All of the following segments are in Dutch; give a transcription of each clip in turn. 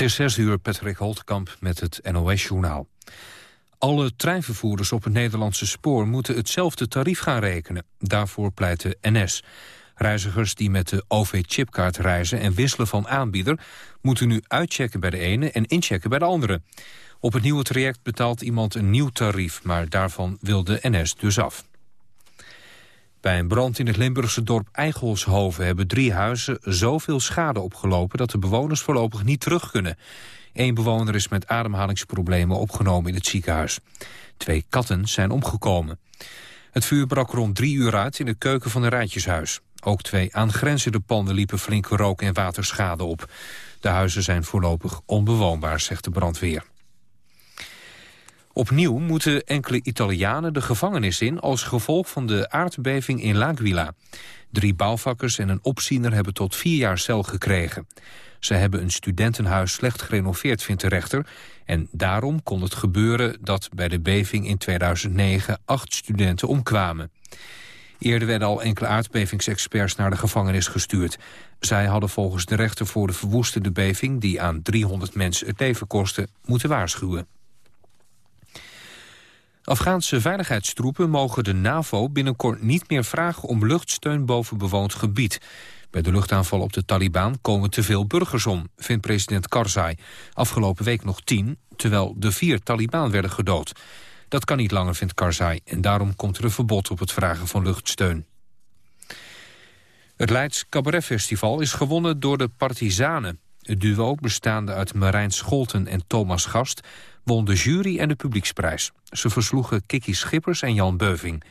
Het is 6 uur, Patrick Holtkamp met het NOS-journaal. Alle treinvervoerders op het Nederlandse spoor moeten hetzelfde tarief gaan rekenen. Daarvoor pleit de NS. Reizigers die met de OV-chipkaart reizen en wisselen van aanbieder... moeten nu uitchecken bij de ene en inchecken bij de andere. Op het nieuwe traject betaalt iemand een nieuw tarief... maar daarvan wil de NS dus af. Bij een brand in het Limburgse dorp Eigelshoven hebben drie huizen zoveel schade opgelopen dat de bewoners voorlopig niet terug kunnen. Eén bewoner is met ademhalingsproblemen opgenomen in het ziekenhuis. Twee katten zijn omgekomen. Het vuur brak rond drie uur uit in de keuken van een rijtjeshuis. Ook twee aangrenzende panden liepen flinke rook- en waterschade op. De huizen zijn voorlopig onbewoonbaar, zegt de brandweer. Opnieuw moeten enkele Italianen de gevangenis in... als gevolg van de aardbeving in L'Aquila. Drie bouwvakkers en een opziener hebben tot vier jaar cel gekregen. Ze hebben een studentenhuis slecht gerenoveerd, vindt de rechter... en daarom kon het gebeuren dat bij de beving in 2009 acht studenten omkwamen. Eerder werden al enkele aardbevingsexperts naar de gevangenis gestuurd. Zij hadden volgens de rechter voor de verwoestende beving... die aan 300 mensen het leven kostte, moeten waarschuwen. Afghaanse veiligheidstroepen mogen de NAVO binnenkort niet meer vragen om luchtsteun boven bewoond gebied. Bij de luchtaanval op de Taliban komen te veel burgers om, vindt president Karzai. Afgelopen week nog tien, terwijl de vier Taliban werden gedood. Dat kan niet langer, vindt Karzai, en daarom komt er een verbod op het vragen van luchtsteun. Het Leids Cabaret Festival is gewonnen door de Partizanen. Het duo, bestaande uit Marijn Scholten en Thomas Gast won de jury en de publieksprijs. Ze versloegen Kiki Schippers en Jan Beuving.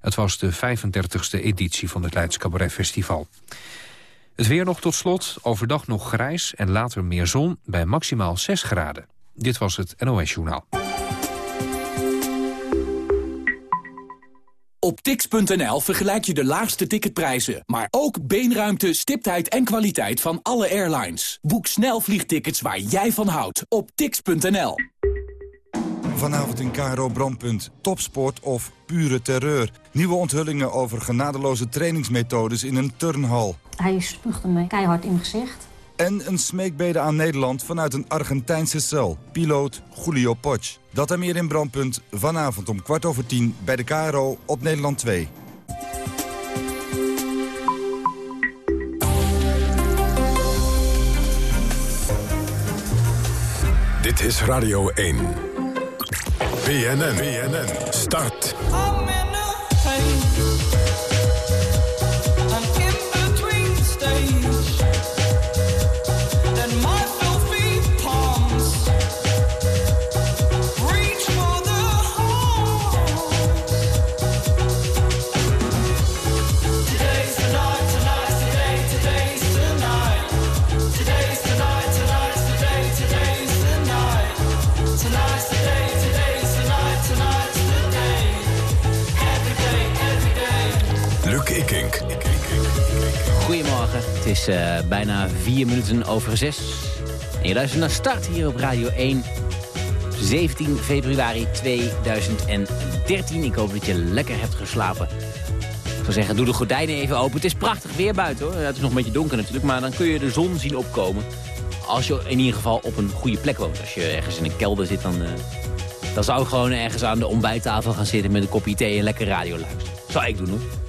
Het was de 35e editie van het Leids Cabaret Festival. Het weer nog tot slot, overdag nog grijs en later meer zon bij maximaal 6 graden. Dit was het NOS Journaal. Op tix.nl vergelijk je de laagste ticketprijzen, maar ook beenruimte, stiptheid en kwaliteit van alle airlines. Boek snel vliegtickets waar jij van houdt op tix.nl. Vanavond in Caro Brandpunt. Topsport of pure terreur. Nieuwe onthullingen over genadeloze trainingsmethodes in een turnhal. Hij spuugde me keihard in mijn gezicht. En een smeekbede aan Nederland vanuit een Argentijnse cel. Piloot Julio Poch. Dat en meer in Brandpunt. Vanavond om kwart over tien bij de KRO op Nederland 2. Dit is Radio 1. BNN. BNN. Start. Is uh, bijna vier minuten over zes. En je luistert naar Start hier op Radio 1. 17 februari 2013. Ik hoop dat je lekker hebt geslapen. Ik zou zeggen, doe de gordijnen even open. Het is prachtig weer buiten hoor. Het is nog een beetje donker natuurlijk, maar dan kun je de zon zien opkomen. Als je in ieder geval op een goede plek woont. Als je ergens in een kelder zit, dan, uh, dan zou ik gewoon ergens aan de ontbijttafel gaan zitten met een kopje thee en lekker radio luisteren. Zou ik doen hoor.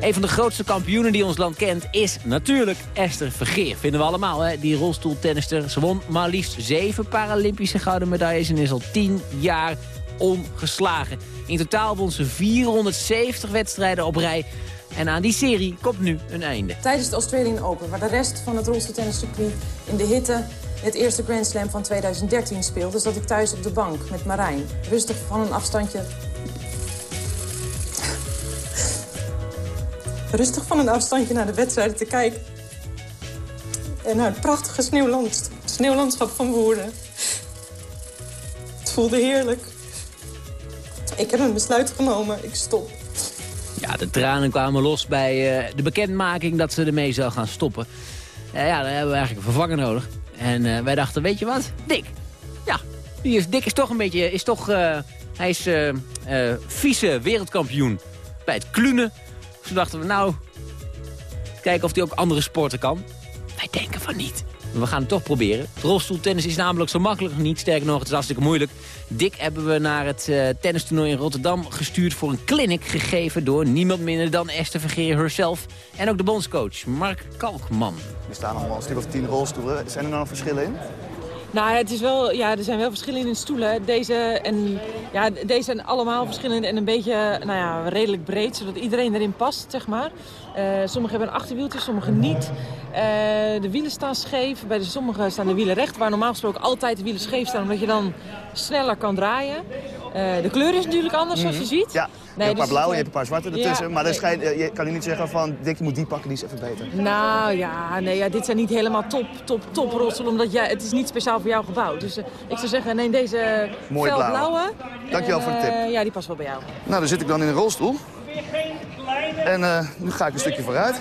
Een van de grootste kampioenen die ons land kent is natuurlijk Esther Vergeer. Vinden we allemaal, hè? die rolstoeltennister. Ze won maar liefst zeven Paralympische gouden medailles en is al tien jaar ongeslagen. In totaal won ze 470 wedstrijden op rij. En aan die serie komt nu een einde. Tijdens het Australian Open, waar de rest van het rolstoeltenniscircuit in de hitte het eerste Grand Slam van 2013 speelde... zat ik thuis op de bank met Marijn. Rustig van een afstandje rustig van een afstandje naar de wedstrijden te kijken. En naar het prachtige sneeuwland, sneeuwlandschap van Woerden. Het voelde heerlijk. Ik heb een besluit genomen, ik stop. Ja, de tranen kwamen los bij uh, de bekendmaking dat ze ermee zou gaan stoppen. Uh, ja, dan hebben we eigenlijk een vervanger nodig. En uh, wij dachten, weet je wat? Dick. Ja, die is, Dick is toch een beetje... Is toch, hij is vice wereldkampioen bij het klunen. Toen dachten we, nou, kijken of hij ook andere sporten kan. Wij denken van niet. Maar we gaan het toch proberen. Rolstoeltennis is namelijk zo makkelijk niet. Sterker nog, het is hartstikke moeilijk. Dik hebben we naar het uh, in Rotterdam gestuurd... voor een clinic gegeven door niemand minder dan Esther Vergeer herself... en ook de bondscoach Mark Kalkman. Er staan allemaal een stuk of tien rolstoelen. Zijn er nou nog verschillen in? Nou, het is wel, ja, er zijn wel verschillen in stoelen. Deze, en, ja, deze zijn allemaal verschillend en een beetje nou ja, redelijk breed, zodat iedereen erin past, zeg maar. Uh, sommige hebben een achterwieltje, sommige niet. Uh, de wielen staan scheef. Bij de sommige staan de wielen recht, waar normaal gesproken altijd de wielen scheef staan, omdat je dan sneller kan draaien. Uh, de kleur is natuurlijk anders, zoals je Mhm. ziet. Ja, je hebt een paar dus blauwe, je hebt een paar zwarte ertussen. ja, maar nee. schijnt, eh, je kan niet zeggen van, Dick, je moet die pakken, die is even beter. Nou ja, nee, ja, dit zijn niet helemaal top, top, top rolstoelen, omdat jij, het is niet speciaal voor jou gebouwd. Dus eh, ik zou zeggen, neem deze Mooi blauwe. Dankjewel En, voor de tip. eh, ja, die past wel bij jou. Nou, dan zit ik dan in een rolstoel. En eh, nu ga ik een stukje vooruit.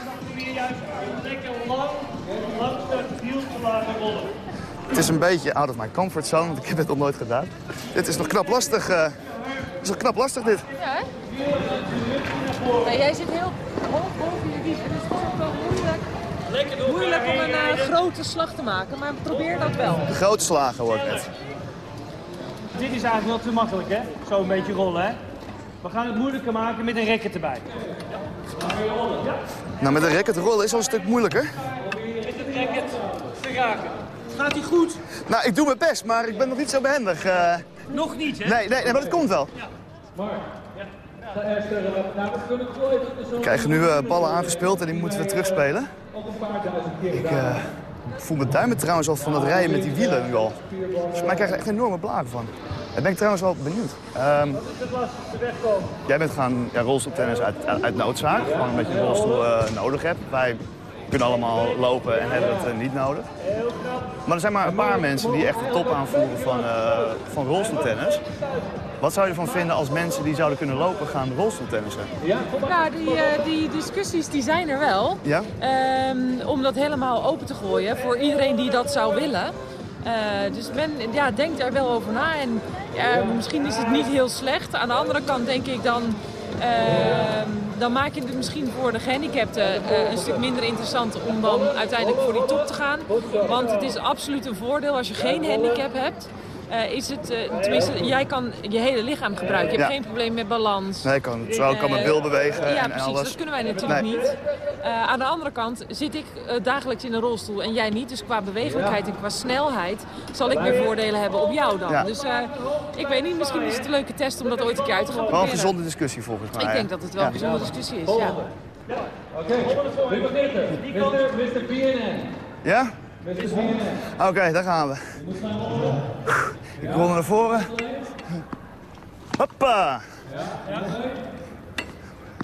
Het is een beetje out of my comfort zone, want ik heb het nog nooit gedaan. Dit is nog knap lastig. eh. Het is nog knap lastig, dit. Ja, jij zit heel hoog boven je wieg. Het is toch ook wel moeilijk, moeilijk om een eh, grote slag te maken, maar probeer dat wel. De grote slagen hoor ik net. Dit is eigenlijk wel te makkelijk, hè? Zo een beetje rollen, hè? We gaan het moeilijker maken met een racket erbij. Nou, met een racket rollen is al een stuk moeilijker. Met het racket te raken. Gaat hij goed? Nou, ik doe mijn best, maar ik ben nog niet zo behendig. eh. Nog niet, hè? nee, nee, nee, maar dat komt wel. Gooien. We krijgen nu eh, ballen aangespeeld en die moeten we terugspelen. Ik eh, voel mijn duimen trouwens al van het rijden met die wielen nu al. Dus mij krijg er echt enorme blagen van. Daar ben ik trouwens wel benieuwd. Ehm, jij bent gaan ja, rolstoeltennis uit, uit, noodzaak. Gewoon omdat je een rolstoel eh, nodig hebt. Wij kunnen allemaal lopen en hebben het niet nodig. Maar er zijn maar een paar mensen die echt de top aanvoeren van, van rolstoeltennis. Wat zou je ervan vinden als mensen die zouden kunnen lopen gaan rolstoeltennissen? Nou, die, eh, die discussies die zijn er wel. Ja? Ehm, om dat helemaal open te gooien voor iedereen die dat zou willen. Eh, dus men ja, denkt er wel over na. En ja, misschien is het niet heel slecht. Aan de andere kant denk ik dan... ehm, dan maak je het misschien voor de gehandicapten eh, een stuk minder interessant om dan uiteindelijk voor die top te gaan. Want het is absoluut een voordeel als je geen handicap hebt. Eh, is het, eh, tenminste, jij kan je hele lichaam gebruiken. Je hebt Ja. geen probleem met balans. Nee, ik kan, zo kan mijn bil bewegen Ja, en, precies. alles. Dat kunnen wij natuurlijk Nee. niet. Eh, aan de andere kant zit ik eh, dagelijks in een rolstoel en jij niet. Dus qua bewegelijkheid en qua snelheid zal ik meer voordelen hebben op jou dan. Ja. Dus eh, ik weet niet, misschien is het een leuke test om dat ooit een keer uit te gaan Wel een gezonde discussie volgens mij. Ik denk dat het wel Ja. een gezonde discussie is, ja. Mr. BNN. Ja? Oké, daar gaan we. Ik rol naar voren. Hoppa.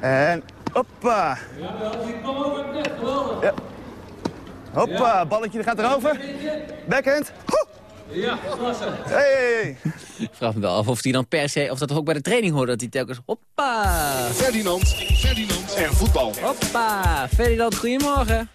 En hoppa. Ja. Hoppa, balletje gaat erover. Backhand. Ho. Hey. Ik vraag me wel af of hij dan per se, of dat ook bij de training hoort, dat hij telkens hoppa, Ferdinand, Ferdinand en voetbal. hoppa. Ferdinand, goedemorgen.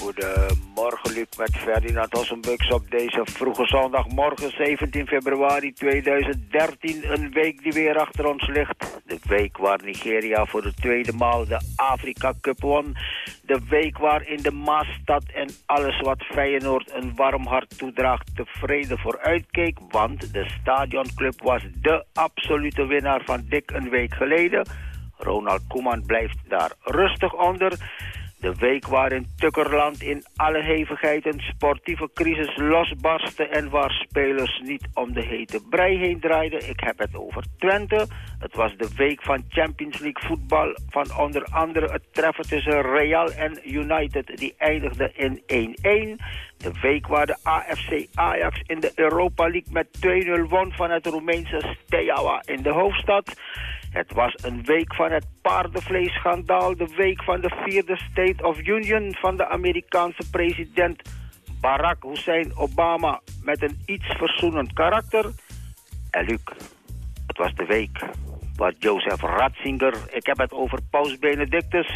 Goedemorgen, Luc, met Ferdinand Ossenbux op deze vroege zondagmorgen 17 februari 2013. Een week die weer achter ons ligt. De week waar Nigeria voor de tweede maal de Afrika Cup won. De week waarin de Maasstad en alles wat Feyenoord een warm hart toedraagt tevreden vooruitkeek. Want de stadionclub was de absolute winnaar van dik een week geleden. Ronald Koeman blijft daar rustig onder. De week waarin Tukkerland in alle hevigheid een sportieve crisis losbarstte en waar spelers niet om de hete brei heen draaiden. Ik heb het over Twente. Het was de week van Champions League voetbal van onder andere het treffen tussen Real en United die eindigde in 1-1. De week waar de AFC Ajax in de Europa League met 2-0 won van het Roemeense Steaua in de hoofdstad. Het was een week van het paardenvleesschandaal, de week van de vierde State of Union van de Amerikaanse president Barack Hussein Obama met een iets verzoenend karakter. En Luc, het was de week waar Joseph Ratzinger, ik heb het over Paus Benedictus,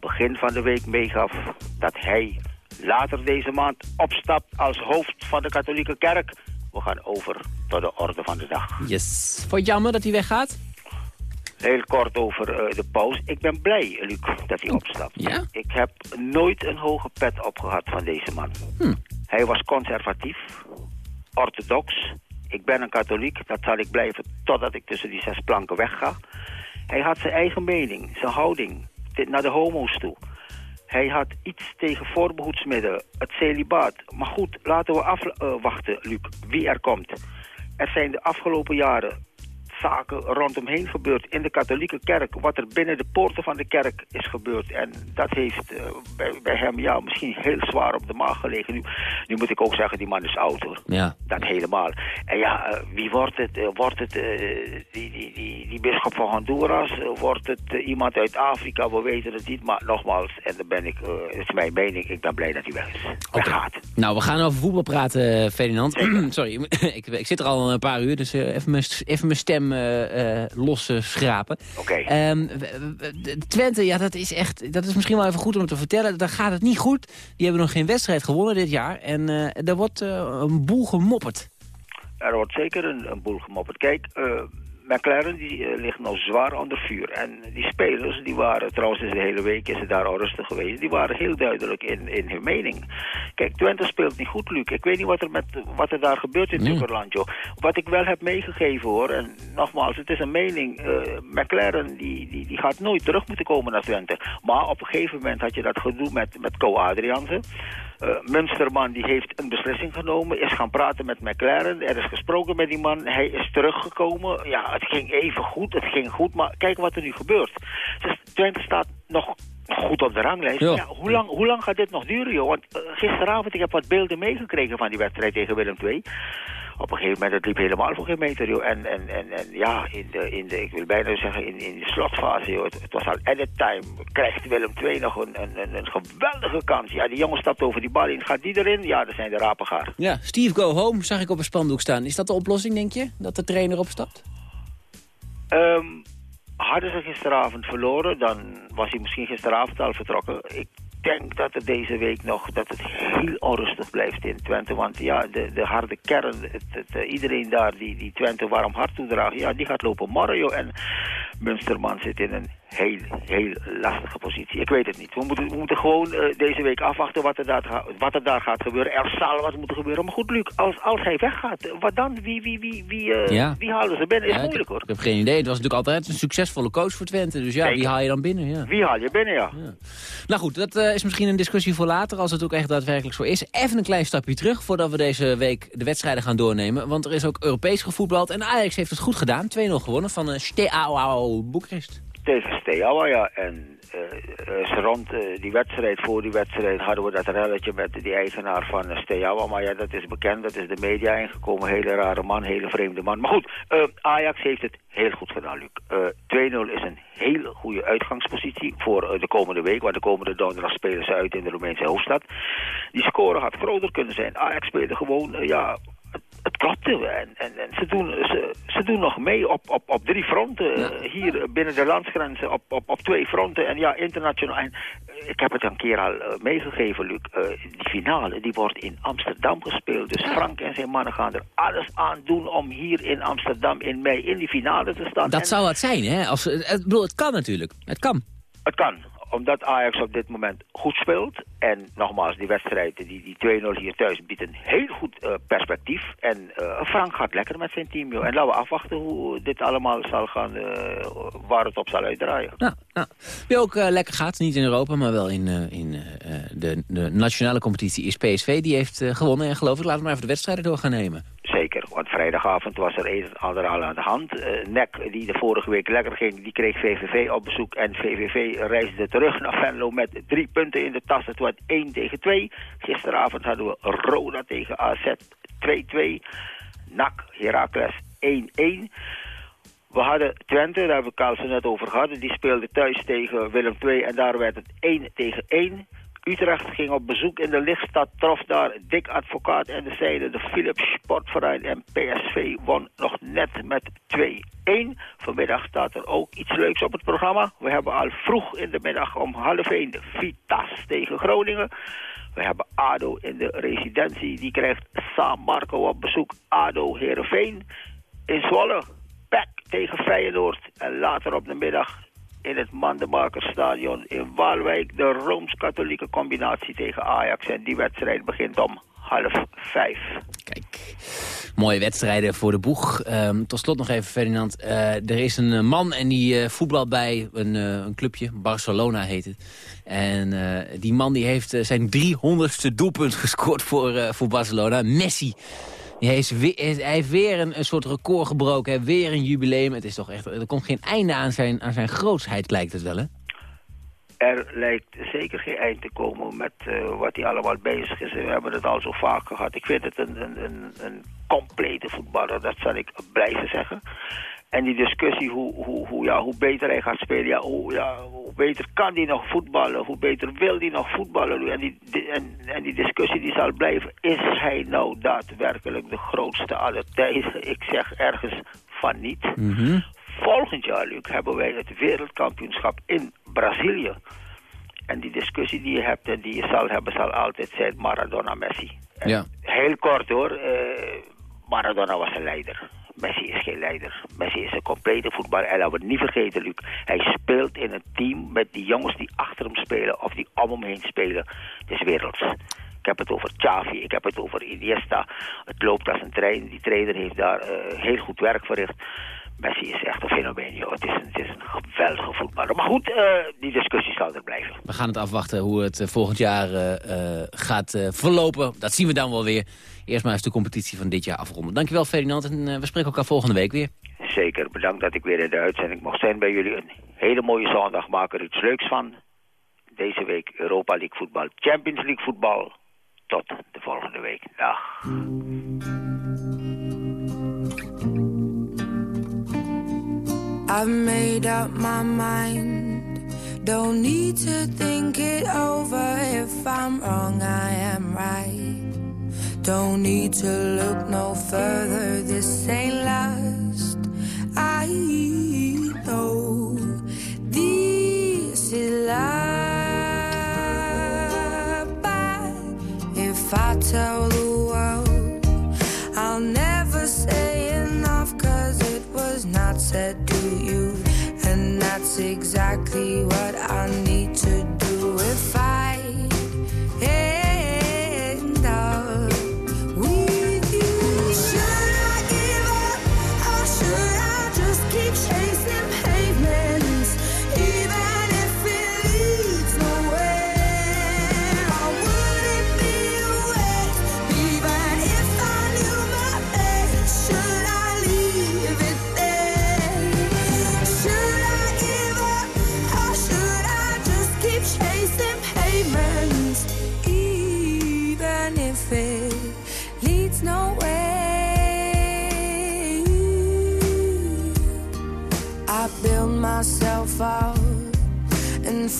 begin van de week meegaf dat hij later deze maand opstapt als hoofd van de katholieke kerk. We gaan over tot de orde van de dag. Yes. Vond je jammer dat hij weggaat? Heel kort over eh, de paus. Ik ben blij, Luc, dat hij opstapt. Ja? Ik heb nooit een hoge pet opgehad van deze man. Hm. Hij was conservatief, orthodox. Ik ben een katholiek, dat zal ik blijven totdat ik tussen die zes planken wegga. Hij had zijn eigen mening, zijn houding naar de homo's toe. Hij had iets tegen voorbehoedsmiddelen, het celibaat. Maar goed, laten we afwachten, Luc, wie er komt. Er zijn de afgelopen jaren zaken rondomheen gebeurd in de katholieke kerk. Wat er binnen de poorten van de kerk is gebeurd. En dat heeft eh, bij, bij hem ja, misschien heel zwaar op de maag gelegen. Nu, nu moet ik ook zeggen, die man is oud hoor. Ja. Dat helemaal. En ja, eh, wie wordt het? Eh, wordt het die, die, die, die bisschop van Honduras? Wordt het iemand uit Afrika? We weten het niet. Maar nogmaals, en dan ben ik, het is mijn mening, ik ben blij dat hij weg is. Weggaat. Nou, we gaan over voetbal praten, Ferdinand. Sorry, ik, ik zit er al een paar uur, dus even, mijn, even mijn stem eh, eh, los schrapen. Oké. Ehm, Twente, ja, dat is echt. Dat is misschien wel even goed om te vertellen. Daar gaat het niet goed. Die hebben nog geen wedstrijd gewonnen dit jaar. En eh er wordt een boel gemopperd. Er wordt zeker een, een boel gemopperd. Kijk, McLaren die eh, ligt nou zwaar onder vuur. En die spelers, die waren, trouwens de hele week is het daar al rustig geweest, die waren heel duidelijk in, in hun mening. Kijk, Twente speelt niet goed, Luc. Ik weet niet wat er, met, wat er daar gebeurt in Nee. Joh. Wat ik wel heb meegegeven, hoor, en nogmaals, het is een mening. eh, McLaren, die, die, die gaat nooit terug moeten komen naar Twente. Maar op een gegeven moment had je dat gedoe met, met Co Adriaanse. Eh, Munsterman die heeft een beslissing genomen, is gaan praten met McLaren. Er is gesproken met die man, hij is teruggekomen. Ja, het ging even goed, het ging goed, maar kijk wat er nu gebeurt. Dus Twente staat nog goed op de ranglijst. Ja. Ja. hoe, lang, hoe lang gaat dit nog duren, joh? Want eh, gisteravond, ik heb wat beelden meegekregen van die wedstrijd tegen Willem II. Op een gegeven moment, het liep helemaal voor geen meter, joh. En, en, en, en ja, in de, in de, ik wil bijna zeggen, in, in de slotfase, joh. Het, het was al edit time. Krijgt Willem II nog een, een, een, geweldige kans. Ja, die jongen stapt over die bal in. Gaat die erin? Ja, dan zijn de rapen gaar. Ja, Steve Go Home zag ik op een spandoek staan. Is dat de oplossing, denk je? Dat de trainer opstapt? Ehm, hadden ze gisteravond verloren, dan was hij misschien gisteravond al vertrokken. Ik denk dat het deze week nog dat het heel onrustig blijft in Twente. Want ja, de, de harde kern, het, het, eh, iedereen daar die, die Twente warm hart toedraagt, ja, die gaat lopen joh. En Munsterman zit in een heel, heel lastige positie. Ik weet het niet. We moeten, we moeten gewoon eh, deze week afwachten wat er, daar, wat er daar gaat gebeuren. Er zal wat moeten gebeuren. Maar goed, Luc, als, als hij weggaat, eh, wat dan? Wie, wie, wie, wie, eh, Ja. wie halen ze binnen? Is Ja, ik, moeilijk, hoor. ik heb geen idee. Het was natuurlijk altijd een succesvolle coach voor Twente. Dus ja, Zeker. wie haal je dan binnen? Ja. Wie haal je binnen, ja? Nou goed, dat is misschien een discussie voor later, als het ook echt daadwerkelijk zo is. Even een klein stapje terug, voordat we deze week de wedstrijden gaan doornemen. Want er is ook Europees gevoetbald en Ajax heeft het goed gedaan. 2-0 gewonnen van uh, Steaua Boekarest. Tegen Steaua, ja. En eh, rond eh, die wedstrijd, voor die wedstrijd, hadden we dat relletje met die eigenaar van uh, Steaua. Maar ja, dat is bekend, dat is de media ingekomen. Hele rare man, hele vreemde man. Maar goed, Ajax heeft het heel goed gedaan, Luc. Eh 2-0 is een hele goede uitgangspositie voor de komende week. Want de komende donderdag spelen ze uit in de Roemeense hoofdstad. Die score had groter kunnen zijn. Ajax speelde gewoon, ja, het, het klopte. En, en, en ze, doen, ze, ze doen nog mee op, op, op drie fronten. eh, Hier binnen de landsgrenzen op, op, op twee fronten. En ja, internationaal. En, eh, ik heb het een keer al eh, meegegeven, Luc. Die finale die wordt in Amsterdam gespeeld. Dus Frank en zijn mannen gaan er alles aan doen om hier in Amsterdam in mei in die finale te staan. Dat En- zou het zijn, hè? Als, ik bedoel, het kan natuurlijk. Het kan. het kan, omdat Ajax op dit moment goed speelt. En nogmaals, die wedstrijd, die, die 2-0 hier thuis, biedt een heel goed eh, perspectief. En eh, Frank gaat lekker met zijn team, joh. En laten we afwachten hoe dit allemaal zal gaan, eh, waar het op zal uitdraaien. Nou, nou. Wie ook lekker gaat, niet in Europa, maar wel in, in de, de nationale competitie, is PSV. Die heeft gewonnen en geloof ik, laten we maar even de wedstrijden door gaan nemen. Zeker, want vrijdagavond was er een en ander al aan de hand. NEC, die de vorige week lekker ging, die kreeg VVV op bezoek. En VVV reisde terug naar Venlo met drie punten in de tas. Het werd 1 tegen 2. Gisteravond hadden we Roda tegen AZ 2-2. NAC, Heracles 1-1. We hadden Twente, daar hebben we zo net over gehad. Die speelde thuis tegen Willem II en daar werd het 1 tegen 1. Utrecht ging op bezoek in de lichtstad, trof daar Dick Advocaat en de zijde de Philips Sportverein en PSV won nog net met 2-1. Vanmiddag staat er ook iets leuks op het programma. We hebben al vroeg in de middag om half 1 de Vitas tegen Groningen. We hebben ADO in de residentie, die krijgt San Marco op bezoek. ADO Heerenveen in Zwolle. PEC tegen Feyenoord. En later op de middag in het Mandemakersstadion in Waalwijk... de Rooms-Katholieke combinatie tegen Ajax. En die wedstrijd begint om half vijf. Kijk, mooie wedstrijden voor de boeg. Um, tot slot nog even, Ferdinand. Uh, er is een uh, man en die uh, voetbalt bij een, een, clubje. Barcelona heet het. En die man die heeft zijn 300ste doelpunt gescoord voor, voor Barcelona. Messi. Hij, is hij heeft weer een, soort record gebroken. Weer een jubileum. Het is toch echt, er komt geen einde aan zijn, aan zijn grootsheid, lijkt het wel, hè? er lijkt zeker geen eind te komen met uh, wat hij allemaal bezig is. We hebben het al zo vaak gehad. Ik vind het een, een, een, een complete voetballer, dat zal ik blijven zeggen. En die discussie, hoe, hoe, hoe, ja, hoe beter hij gaat spelen, ja, hoe, ja, hoe beter kan hij nog voetballen, hoe beter wil hij nog voetballen. En die, en, en die discussie die zal blijven, is hij nou daadwerkelijk de grootste aller tijden? Ik zeg ergens van niet. Mm Volgend jaar, Luc, hebben wij het wereldkampioenschap in Brazilië. En die discussie die je hebt en die je zal hebben, zal altijd zijn Maradona-Messi. Ja. Heel kort hoor, uh, Maradona was een leider. Messi is geen leider. Messi is een complete voetballer. En laten we niet vergeten, Luc. Hij speelt in een team met die jongens die achter hem spelen of die om hem heen spelen. Is werelds. Ik heb het over Xavi, ik heb het over Iniesta. Het loopt als een trein. Die trainer heeft daar uh, heel goed werk verricht. Messi is echt een fenomeen, joh. Het is een, geweldige voetballer. Maar goed, uh, die discussie zal er blijven. We gaan het afwachten hoe het uh, volgend jaar gaat verlopen. Dat zien we dan wel weer. Eerst maar eens de competitie van dit jaar afronden. Dankjewel Ferdinand en we spreken elkaar volgende week weer. Zeker, bedankt dat ik weer in de uitzending mocht zijn bij jullie. Een hele mooie zondag, maak er iets leuks van. Deze week Europa League voetbal, Champions League voetbal. Tot de volgende week. Dag. I've made up my mind. Don't need to think it over. If I'm wrong, I am right. Don't need to look no further. This ain't last. I know this is love. But if I tell the world, I'll never say enough. Cause it was not said to you. And that's exactly what I need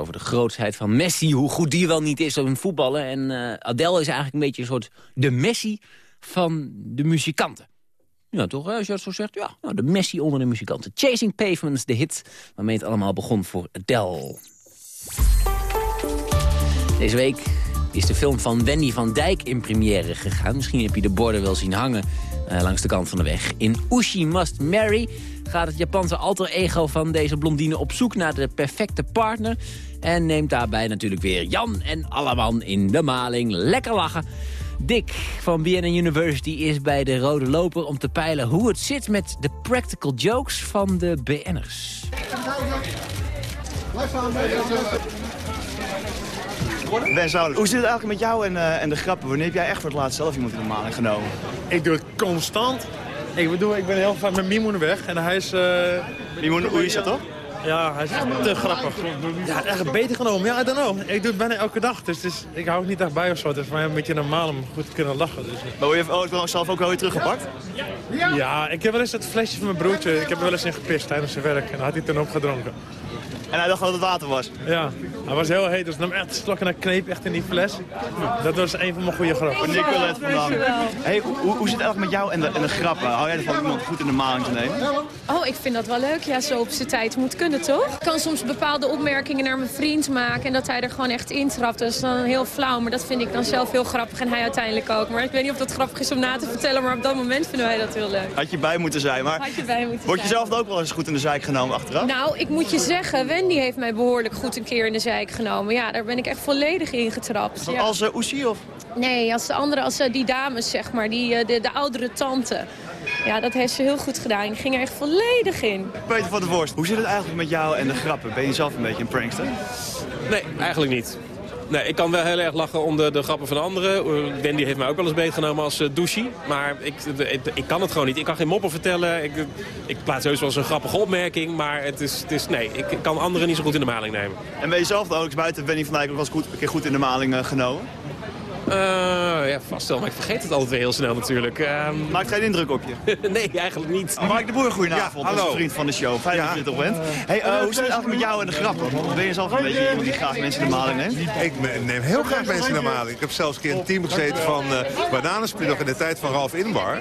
Over de grootheid van Messi. Hoe goed die wel niet is in voetballen. En uh, Adele is eigenlijk een beetje een soort de Messi van de muzikanten. Ja, toch? Als je zo zegt. Ja, nou, de Messi onder de muzikanten. Chasing Pavements, de hit waarmee het allemaal begon voor Adele. Deze week is de film van Wendy van Dijk in première gegaan. Misschien heb je de borden wel zien hangen uh, langs de kant van de weg. In Ushi Must Marry gaat het Japanse alter ego van deze blondine op zoek naar de perfecte partner. En neemt daarbij natuurlijk weer Jan en Alleman in de maling. Lekker lachen. Dick van BNN University is bij de Rode Loper om te peilen hoe het zit met de practical jokes van de BN'ers. Ben Zouden, hoe zit het eigenlijk met jou en, uh, en de grappen? Wanneer heb jij echt voor het laatst zelf iemand in de maling genomen? Ik doe het constant. Ik bedoel, ik ben heel vaak met Mimoen weg en hij is... Uh, Mimoen, hoe is dat toch? Ja, hij is te grappig. Ja, echt beter genomen. Ja, I don't know. Ik doe het bijna elke dag. Dus, dus ik hou het niet echt bij of zo. Het is voor mij een beetje normaal om goed te kunnen lachen. Dus. Maar word je oh, zelf ook wel weer teruggepakt? Ja, ik heb wel eens het flesje van mijn broertje. Ik heb er wel eens in gepist tijdens zijn werk. En dan had hij toen opgedronken. En hij dacht dat het water was? Ja, hij was heel heet. Dus nam echt slok en hij kneep echt in die fles. Dat was een van mijn goede grappen. Willet vandaan. Hey, hoe, hoe zit het eigenlijk met jou en de, en de grappen? Hou jij ervan iemand goed in de maling te nemen? Oh, ik vind dat wel leuk. Ja, zo op zijn tijd moet kunnen, toch? Ik kan soms bepaalde opmerkingen naar mijn vriend maken... en dat hij er gewoon echt intrapt. Dat is dan heel flauw, maar dat vind ik dan zelf heel grappig. En hij uiteindelijk ook. Maar ik weet niet of dat grappig is om na te vertellen... maar op dat moment vinden wij dat heel leuk. Had je bij moeten zijn, maar... Had je bij moeten Word je zelf dan ook wel eens goed in de zijk genomen achteraf? Nou, ik moet je zeggen, Wendy heeft mij behoorlijk goed een keer in de zijk genomen. Ja, daar ben ik echt volledig in getrapt. Ja. Als uh, Oesie of? Nee, als de andere, als uh, die dames, zeg maar, die, uh, de, de oudere tante. Ja, dat heeft ze heel goed gedaan. Ik ging er echt volledig in. Peter van der Vorst, hoe zit het eigenlijk met jou en de grappen? Ben je zelf een beetje een prankster? Nee, eigenlijk niet. Nee, ik kan wel heel erg lachen om de, de grappen van anderen. Wendy heeft mij ook wel eens beetgenomen als uh, douchie. Maar ik, ik, kan het gewoon niet. Ik kan geen moppen vertellen. Ik, ik plaats heus wel eens een grappige opmerking. Maar het is, het is, nee, ik kan anderen niet zo goed in de maling nemen. En ben je zelf dan ook buiten Wendy van Dijk ook wel eens goed, een keer goed in de maling uh, genomen? Uh, ja, vast wel, maar ik vergeet het altijd weer heel snel natuurlijk. Um... Maakt geen indruk op je? nee, eigenlijk niet. Mark de Boer, goedenavond. Ja, hallo. vriend van de show. Fijn ja. dat je er toch bent. Hey, uh, hoe zit het eigenlijk met jou en de grappen? Want ben je zelf een beetje iemand die graag mensen de maling neemt? Ik neem heel graag mensen de maling. Ik heb zelfs een keer een team gezeten van uh, nog in de tijd van Ralf Inbar.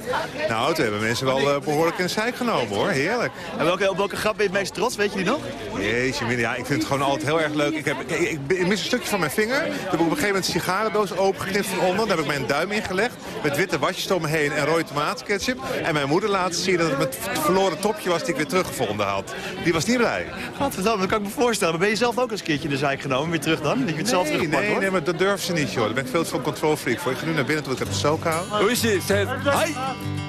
Nou, toen hebben mensen wel uh, behoorlijk in de zijk genomen hoor. Heerlijk. En welke, op welke grap ben je het meest trots? Weet je die nog? Jeetje, ja, ik vind het gewoon altijd heel erg leuk. Ik, heb, ik, ik mis een stukje van mijn vinger. Toen heb ik op een gegeven moment een sigarendoos opengeknipt van onder. Daar heb ik mijn duim ingelegd. Met witte wasjes om me heen en rode tomatenketchup. En mijn moeder laat zien dat het mijn verloren topje was die ik weer teruggevonden had. Die was niet blij. Godverdamme, dat kan ik me voorstellen. Maar ben je zelf ook eens een keertje in de zijk genomen? Weer terug dan? Dat je het zelf nee, nee, nee, maar dat durven ze niet, joh. Daar ben ik veel te veel control freak voor. Ik ga nu naar binnen toe ik heb de soak hou. Hoe is het? Hi!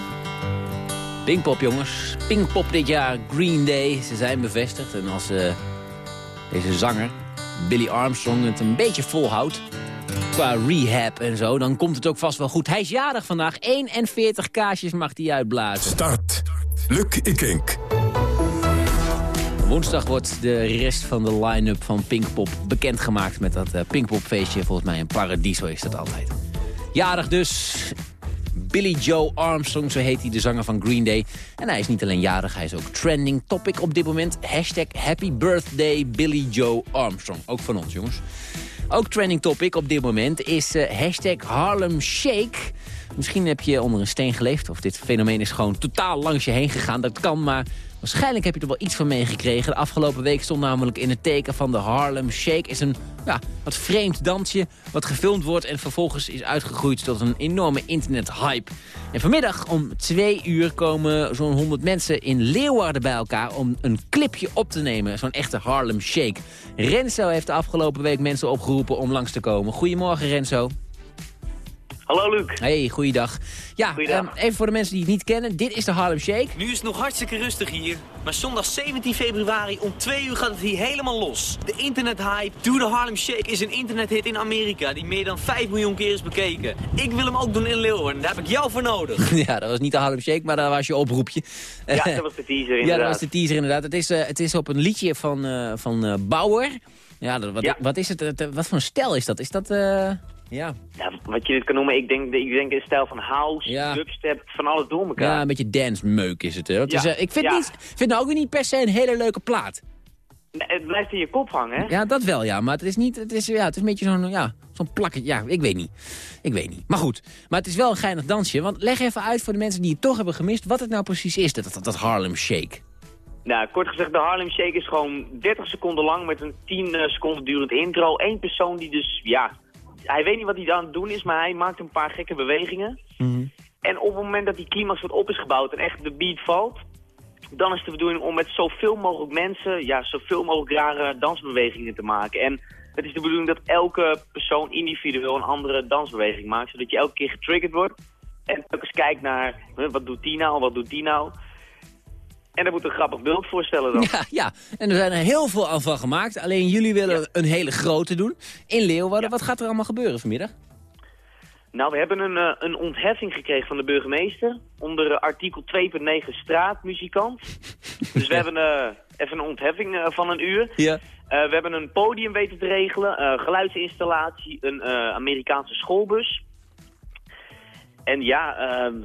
Pinkpop, jongens. Pinkpop dit jaar, Green Day. Ze zijn bevestigd. En als eh, deze zanger, Billy Armstrong, het een beetje volhoudt... qua rehab en zo, dan komt het ook vast wel goed. Hij is jarig vandaag. 41 kaasjes mag hij uitblazen. Start. Luc Ikink. Woensdag wordt de rest van de line-up van Pinkpop bekendgemaakt... met dat uh, Pinkpop-feestje. Volgens mij een paradiso is dat altijd. Jarig dus Billy Joe Armstrong, zo heet hij, de zanger van Green Day. En hij is niet alleen jarig, hij is ook trending topic op dit moment. Hashtag Happy Birthday Billy Joe Armstrong. Ook van ons, jongens. Ook trending topic op dit moment is uh, hashtag Harlem Shake. Misschien heb je onder een steen geleefd of dit fenomeen is gewoon totaal langs je heen gegaan. Dat kan, maar waarschijnlijk heb je er wel iets van meegekregen. De afgelopen week stond namelijk in het teken van de Harlem Shake. Is een ja, wat vreemd dansje wat gefilmd wordt en vervolgens is uitgegroeid tot een enorme internethype. En vanmiddag om twee uur komen zo'n 100 mensen in Leeuwarden bij elkaar om een clipje op te nemen. Zo'n echte Harlem Shake. Renzo heeft de afgelopen week mensen opgeroepen om langs te komen. Goedemorgen Renzo. Hallo Luc. Hey, goeiedag. Ja, um, even voor de mensen die het niet kennen. Dit is de Harlem Shake. Nu is het nog hartstikke rustig hier. Maar zondag 17 februari om 2 uur gaat het hier helemaal los. De internethype Do the Harlem Shake is een internethit in Amerika... die meer dan 5 miljoen keer is bekeken. Ik wil hem ook doen in Leeuwarden. Daar heb ik jou voor nodig. Ja, dat was niet de Harlem Shake, maar dat was je oproepje. Ja, dat was de teaser inderdaad. Ja, dat was de teaser inderdaad. Het is, uh, het is op een liedje van, uh, van uh, Bauer. Ja, dat, wat, ja. wat is het? Wat voor een stijl is dat? Is dat... Ja. ja. Wat je dit kan noemen, ik denk, ik denk een stijl van house, ja. dubstep, van alles door elkaar. Ja, een beetje dance-meuk is het. Hè? is, uh, ik vind, ja. niet, vind nou ook weer niet per se een hele leuke plaat. Nee, het blijft in je kop hangen, hè? Ja, dat wel, ja. Maar het is niet, het is, ja, het is een beetje zo'n ja, zo'n plakketje. Ja, ik weet niet. Ik weet niet. Maar goed, maar het is wel een geinig dansje. Want leg even uit voor de mensen die het toch hebben gemist, wat het nou precies is, dat, dat, dat Harlem Shake. Nou, kort gezegd, de Harlem Shake is gewoon 30 seconden lang met een 10 seconden durend intro. Eén persoon die dus, ja, hij weet niet wat hij aan het doen is, maar hij maakt een paar gekke bewegingen. Mm -hmm. En op het moment dat die climax wordt op is gebouwd en echt de beat valt... dan is de bedoeling om met zoveel mogelijk mensen, ja, zoveel mogelijk rare dansbewegingen te maken. En het is de bedoeling dat elke persoon individueel een andere dansbeweging maakt, zodat je elke keer getriggerd wordt. En ook eens kijkt naar, wat doet die nou, wat doet die nou... En daar moet een grappig beeld voorstellen dan. Ja, ja, en er zijn er heel veel al van gemaakt. Alleen jullie willen ja. een hele grote doen. In Leeuwarden, ja. wat gaat er allemaal gebeuren vanmiddag? Nou, we hebben een, uh, een ontheffing gekregen van de burgemeester. Onder uh, artikel 2.9 straatmuzikant. dus we hebben uh, even een ontheffing van een uur. Ja. we hebben een podium weten te regelen. geluidsinstallatie, een Amerikaanse schoolbus. En ja, ehm,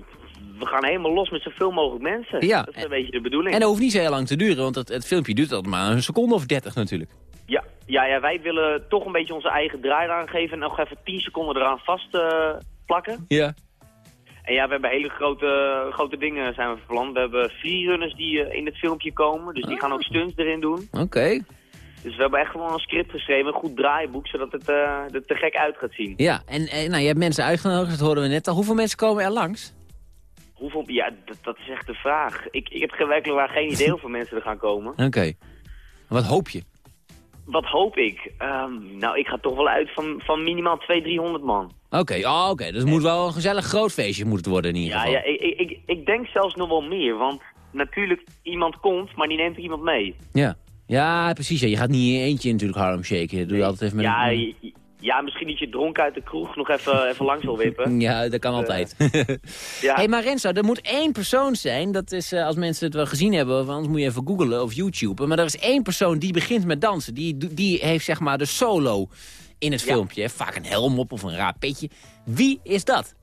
we gaan helemaal los met zoveel mogelijk mensen. Ja. Dat is een beetje de bedoeling. En dat hoeft niet zo heel lang te duren, want het, het filmpje duurt altijd maar een seconde of dertig natuurlijk. Ja, ja, ja, wij willen toch een beetje onze eigen draai aangeven en nog even 10 seconden eraan vast uh, plakken. Ja. En ja, we hebben hele grote, grote dingen zijn we verpland. We hebben vier runners die uh, in het filmpje komen, dus die gaan ook stunts erin doen. Oké. Okay. Dus we hebben echt gewoon een script geschreven, een goed draaiboek, zodat het uh, er te gek uit gaat zien. Ja, en, en nou, je hebt mensen uitgenodigd, dat hoorden we net al. Hoeveel mensen komen er langs? Hoeveel, ja, dat, is echt de vraag. Ik, ik heb werkelijk waar geen idee hoeveel mensen er gaan komen. Oké. Okay. Wat hoop je? Wat hoop ik? Um, nou, ik ga toch wel uit van, van minimaal 200, 300 man. Oké, okay. oh, oké. Okay. Dus het moet wel een gezellig groot feestje moeten worden in ieder ja, geval. Ja, ik, ik, ik denk zelfs nog wel meer. Want natuurlijk, iemand komt, maar die neemt iemand mee. Ja, ja precies. Ja. Je gaat niet in eentje natuurlijk Harlem shaken. Dat doe je altijd even met ja, een... Ja, misschien dat je dronken uit de kroeg nog even, even langs wil wippen. Ja, dat kan altijd. Uh, ja. hey, maar Renzo, er moet één persoon zijn. Dat is, uh, als mensen het wel gezien hebben, anders moet je even googlen of YouTube. Maar er is één persoon die begint met dansen. Die, die heeft zeg maar de solo in het ja. filmpje. Vaak een helm op of een raar petje. Wie is dat?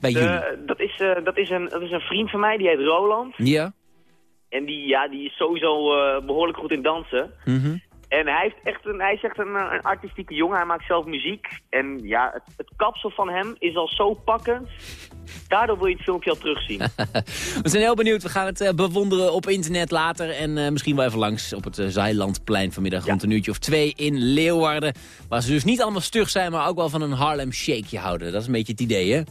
Bij de, jullie? Dat is, uh, dat, is een, dat is een vriend van mij, die heet Roland. Ja. En die, ja, die is sowieso behoorlijk goed in dansen. Mm -hmm. En hij, heeft echt een, hij is echt een, een artistieke jongen. Hij maakt zelf muziek. En ja, het, het kapsel van hem is al zo pakken. Daardoor wil je het filmpje al terugzien. we zijn heel benieuwd. We gaan het uh, bewonderen op internet later. En uh, misschien wel even langs op het uh, Zeilandplein vanmiddag ja. rond een uurtje of twee in Leeuwarden. Waar ze dus niet allemaal stug zijn, maar ook wel van een Harlem Shakeje houden. Dat is een beetje het idee, hè?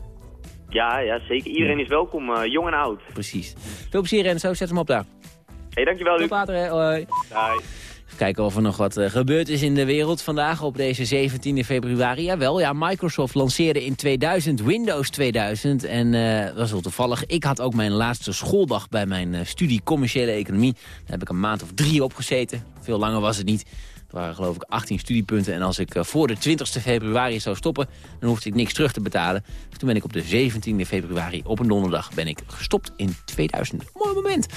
Ja, ja zeker. Iedereen is welkom, jong en oud. Precies. Veel plezier en zo. Zet hem op daar. Hé, hey, dankjewel, Luc. Tot later, hè. Hoi. Bye. Kijken of er nog wat uh, gebeurd is in de wereld vandaag op deze 17 februari. Jawel, ja, Microsoft lanceerde in 2000 Windows 2000. En uh, dat was wel toevallig. Ik had ook mijn laatste schooldag bij mijn uh, studie commerciële economie. Daar heb ik een maand of drie op gezeten. Veel langer was het niet. Het waren geloof ik 18 studiepunten. En als ik voor de 20 februari zou stoppen, dan hoefde ik niks terug te betalen. Dus toen ben ik op de 17 februari op een donderdag ben ik gestopt in 2000. Mooi moment.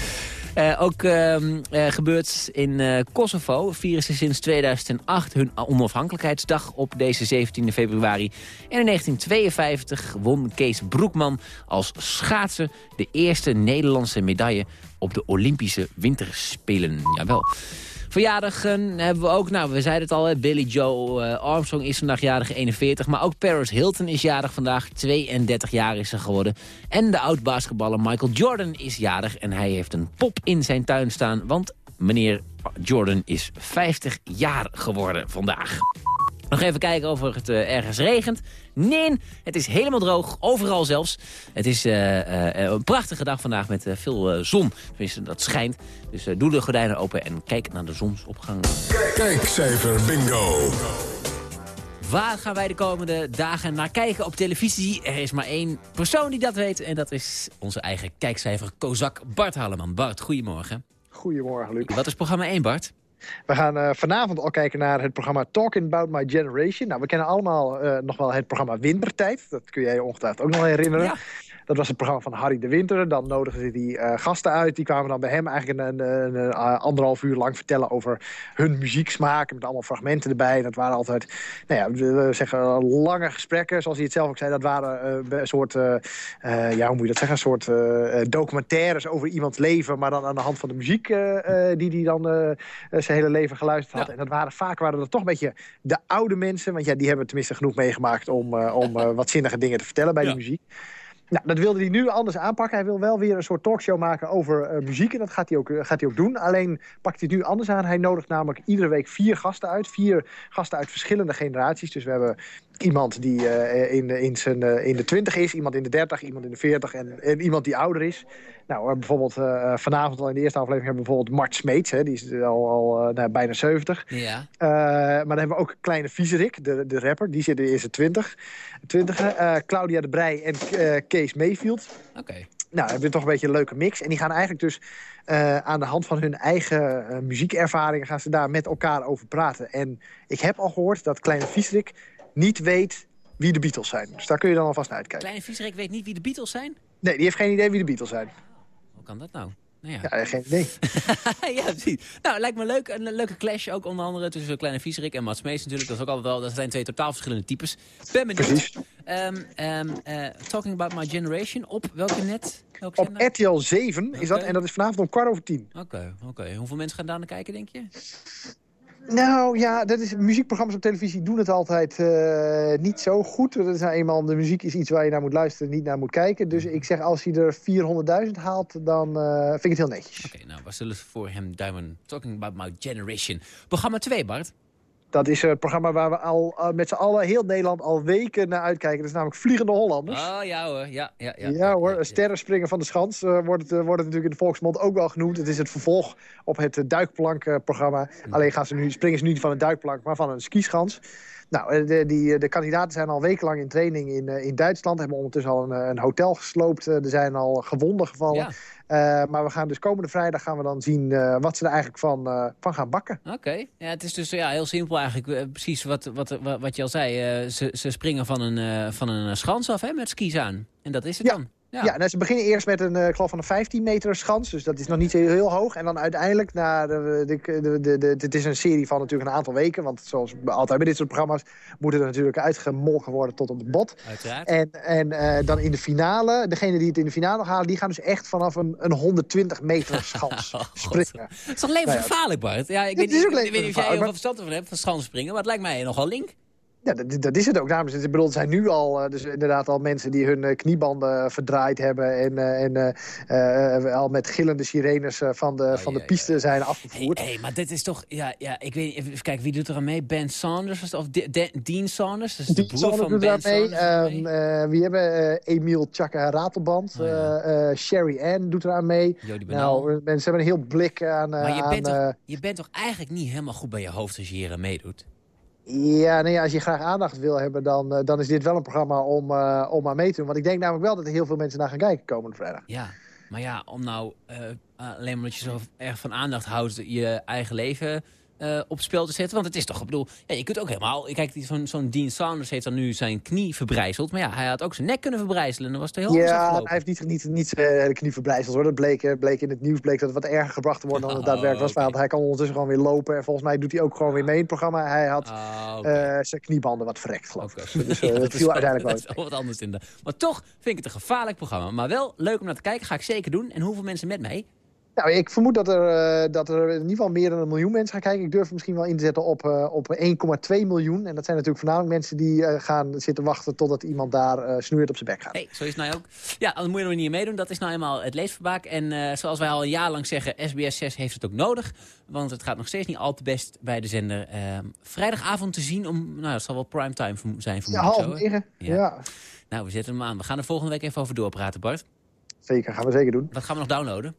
Uh, ook uh, uh, gebeurt in Kosovo. Vieren ze sinds 2008 hun onafhankelijkheidsdag op deze 17 februari. En in 1952 won Kees Broekman als schaatser de eerste Nederlandse medaille op de Olympische Winterspelen. Jawel. Verjaardagen hebben we ook, nou we zeiden het al, Billy Joe uh, Armstrong is vandaag jarig 41. Maar ook Paris Hilton is jarig vandaag, 32 jaar is ze geworden. En de oud-basketballer Michael Jordan is jarig en hij heeft een pop in zijn tuin staan. Want meneer Jordan is 50 jaar geworden vandaag. Nog even kijken of het uh, ergens regent. Nee, het is helemaal droog, overal zelfs. Het is uh, uh, een prachtige dag vandaag met veel zon. Tenminste, dat schijnt. Dus doe de gordijnen open en kijk naar de zonsopgang. Kijkcijfer bingo. Waar gaan wij de komende dagen naar kijken op televisie? Er is maar één persoon die dat weet. En dat is onze eigen kijkcijfer Kozak Bart Halleman. Bart, goedemorgen. Goedemorgen, Luc. Wat is programma 1, Bart? We gaan uh, vanavond al kijken naar het programma Talking About My Generation. Nou, we kennen allemaal uh, nog wel het programma Wintertijd. Dat kun jij je ongetwijfeld ook nog herinneren. Dat was het programma van Harry de Winter. Dan nodigden ze die uh, gasten uit. Die kwamen dan bij hem eigenlijk een, een, een, anderhalf uur lang vertellen over hun muzieksmaak. Met allemaal fragmenten erbij. Dat waren altijd, nou ja, we zeggen lange gesprekken. Zoals hij het zelf ook zei, dat waren een soort, ja, hoe moet je dat zeggen? Een soort documentaires over iemands leven. Maar dan aan de hand van de muziek die hij dan zijn hele leven geluisterd had. Ja. En dat waren, vaak waren dat toch een beetje de oude mensen. Want ja, die hebben tenminste genoeg meegemaakt om, om wat zinnige dingen te vertellen bij ja. de muziek. Nou, dat wilde hij nu anders aanpakken. Hij wil wel weer een soort talkshow maken over uh, muziek. En dat gaat hij, ook, uh, gaat hij ook doen. Alleen pakt hij het nu anders aan. Hij nodigt namelijk iedere week vier gasten uit. Vier gasten uit verschillende generaties. Dus we hebben iemand die uh, in, in, zijn, in de twintig is. Iemand in de dertig, iemand in de veertig en, en iemand die ouder is. Nou, bijvoorbeeld vanavond al in de eerste aflevering hebben we bijvoorbeeld Mart Smeets. Hè, die is al, al nou, bijna 70. Ja. maar dan hebben we ook Kleine Vieserik, de, de rapper. Die zit in zijn twintig. twintiger. Claudia de Brij en Kees Mayfield. Oké. Okay. Nou, hebben we toch een beetje een leuke mix. En die gaan eigenlijk dus uh, aan de hand van hun eigen uh, muziekervaringen... gaan ze daar met elkaar over praten. En ik heb al gehoord dat Kleine Vieserik niet weet wie de Beatles zijn. Dus daar kun je dan alvast naar uitkijken. Kleine Vieserik weet niet wie de Beatles zijn? Nee, die heeft geen idee wie de Beatles zijn. Hoe kan dat nou? Nou ja. ja, geen idee. ja, precies. Nou, lijkt me leuk. Een leuke clash ook onder andere tussen Kleine Vieserik en Mats Mees natuurlijk. Dat is ook altijd wel, dat zijn twee totaal verschillende types. Ben benieuwd. Um, um, uh, talking about my generation. Op welke net? Welke op RTL 7 is dat. En dat is vanavond om kwart over tien. Oké, okay, oké. Okay. Hoeveel mensen gaan daar naar kijken, denk je? Nou ja, dat is, muziekprogramma's op televisie doen het altijd uh, niet zo goed. Dat is nou eenmaal, de muziek is iets waar je naar moet luisteren, niet naar moet kijken. Dus ik zeg, als hij er 400.000 haalt, dan uh, vind ik het heel netjes. Oké, okay, nou, we zullen voor hem duimen. Talking about my generation. Programma 2, Bart. Dat is het programma waar we al uh, met z'n allen, heel Nederland, al weken naar uitkijken. Dat is namelijk Vliegende Hollanders. Oh ja hoor, ja. Ja, ja, ja hoor, ja, sterrenspringen van de schans uh, wordt, het, uh, wordt het natuurlijk in de volksmond ook wel genoemd. Het is het vervolg op het duikplankprogramma. Hmm. Alleen gaan ze nu, springen ze nu niet van een duikplank, maar van een skischans. Nou, de, die, de kandidaten zijn al wekenlang in training in, in Duitsland. Hebben ondertussen al een, een hotel gesloopt. Er zijn al gewonden gevallen. Ja. Uh, maar we gaan dus komende vrijdag gaan we dan zien uh, wat ze er eigenlijk van, uh, van gaan bakken. Oké, okay. ja, het is dus ja, heel simpel eigenlijk. precies wat, wat, wat, wat je al zei. ze, ze springen van een, van een schans af hè, met skis aan. En dat is het ja. dan. Ja, ja nou, ze beginnen eerst met een, uh, ik geloof van een 15 meter schans. Dus dat is nog niet heel, heel hoog. En dan uiteindelijk, na de, de, de, de, het is een serie van natuurlijk een aantal weken. Want zoals altijd bij dit soort programma's moet het natuurlijk uitgemolken worden tot op het bot. Uiteraard. En, en uh, dan in de finale, degene die het in de finale halen, die gaan dus echt vanaf een, een 120 meter schans oh, springen. Het is toch levensgevaarlijk, Bart? Ja, ik weet, ik weet niet of jij er heel veel verstand van hebt, van schans springen. Maar het lijkt mij nogal link. Ja, dat, dat is het ook. Dames. Ik bedoel, er zijn nu al, eh, dus inderdaad al mensen die hun eh, kniebanden verdraaid hebben... en, eh, en eh, eh, al met gillende sirenes eh, van de, van de piste zijn afgevoerd. Hé, maar dit is toch... Ja, ja, ik weet even kijken, wie doet er aan mee? Ben Saunders? het? Of De- De- Dean Saunders? Is de broer Saunders van doet Ben daar mee. Saunders. Ehm, eh, wie hebben eh, Emiel Chaka Ratelband. eh, eh, Sherry Ann doet eraan mee. Nou, mensen hebben een heel blik aan... eh, Maar je aan, bent, eh, toch, je bent toch eigenlijk niet helemaal goed bij je hoofd als je hier aan meedoet? Ja, nee, als je graag aandacht wil hebben, dan, eh, dan is dit wel een programma om, eh, om aan mee te doen. Want ik denk namelijk wel dat er heel veel mensen naar gaan kijken komende vrijdag. Ja, maar ja, om nou eh, alleen omdat je zo erg van aandacht houdt... je eigen leven eh, op spel te zetten. Want het is toch, ik bedoel, ja, je kunt ook helemaal... Kijk, die- zo'n zo'n Dean Saunders heeft dan nu zijn knie verbrijzeld. Maar ja, hij had ook zijn nek kunnen verbrijzelen. En dan was het heel Ja, hij heeft niet, niet, niet eh, de knie verbrijzeld hoor. Dat bleek, eh, bleek in het nieuws bleek dat het wat erger gebracht te worden dan het Oh, daadwerkelijk was. Want hij kan ondertussen gewoon weer lopen. En volgens mij doet hij ook gewoon weer mee in het programma. Hij had Oh, eh, zijn kniebanden wat verrekt, geloof ik. Dus Ja, eh, dat viel wel- uiteindelijk dat wel. is wat anders inderdaad. Maar toch vind ik het een gevaarlijk programma. Maar wel leuk om naar te kijken. Ga ik zeker doen. En hoeveel mensen met mij? Nou, ik vermoed dat er, eh, dat er in ieder geval meer dan een miljoen mensen gaan kijken. Ik durf misschien wel in te zetten op, eh, op 1,2 miljoen. En dat zijn natuurlijk voornamelijk mensen die eh, gaan zitten wachten totdat iemand daar snoeert op zijn bek gaat. Hey, zo is het nou ook. Ja, dan moet je er niet meedoen. Dat is nou eenmaal het leesverbaak. En zoals wij al een jaar lang zeggen, SBS 6 heeft het ook nodig. Want het gaat nog steeds niet al te best bij de zender. eh, vrijdagavond te zien om, nou het zal wel primetime zijn Ja, vermoedelijk half negen. Ja. Nou, we zetten hem aan. We gaan er volgende week even over doorpraten, Bart. zeker. Gaan we zeker doen. Wat gaan we nog downloaden?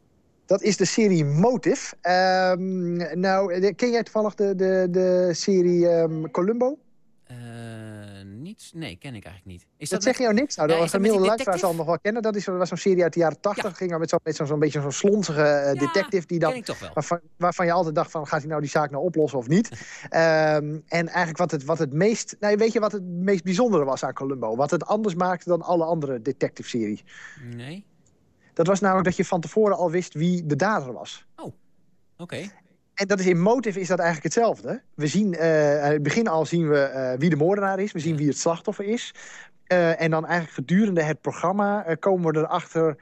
Dat is de serie Motive. Ehm, nou, eh, ken jij toevallig de, de, de serie ehm, Columbo? Eh, niets? Nee, ken ik eigenlijk niet. Is dat zeg je jou niks? Nou, dat gemiddelde die luisteraar zal nog wel kennen. Dat is, dat was zo'n serie uit de jaren tachtig. Ging nou met zo'n beetje zo'n slonzige eh, detective. Die dan, ken ik toch wel. Waarvan, waarvan je altijd dacht van, gaat hij nou die zaak nou oplossen of niet? Ehm, en eigenlijk wat het, wat het meest... Nou, weet je wat het meest bijzondere was aan Columbo? Wat het anders maakte dan alle andere detective-series? Nee? Dat was namelijk dat je van tevoren al wist wie de dader was. Oké. En dat is in Motive is dat eigenlijk hetzelfde. We zien, eh, aan het begin al zien we eh, wie de moordenaar is. We zien wie het slachtoffer is. Eh, en dan eigenlijk gedurende het programma komen we erachter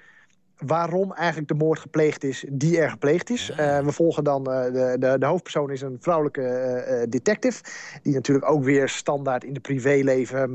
waarom eigenlijk de moord gepleegd is die er gepleegd is. Eh, we volgen dan, eh, de, de, de hoofdpersoon is een vrouwelijke eh, detective... die natuurlijk ook weer standaard in de privéleven...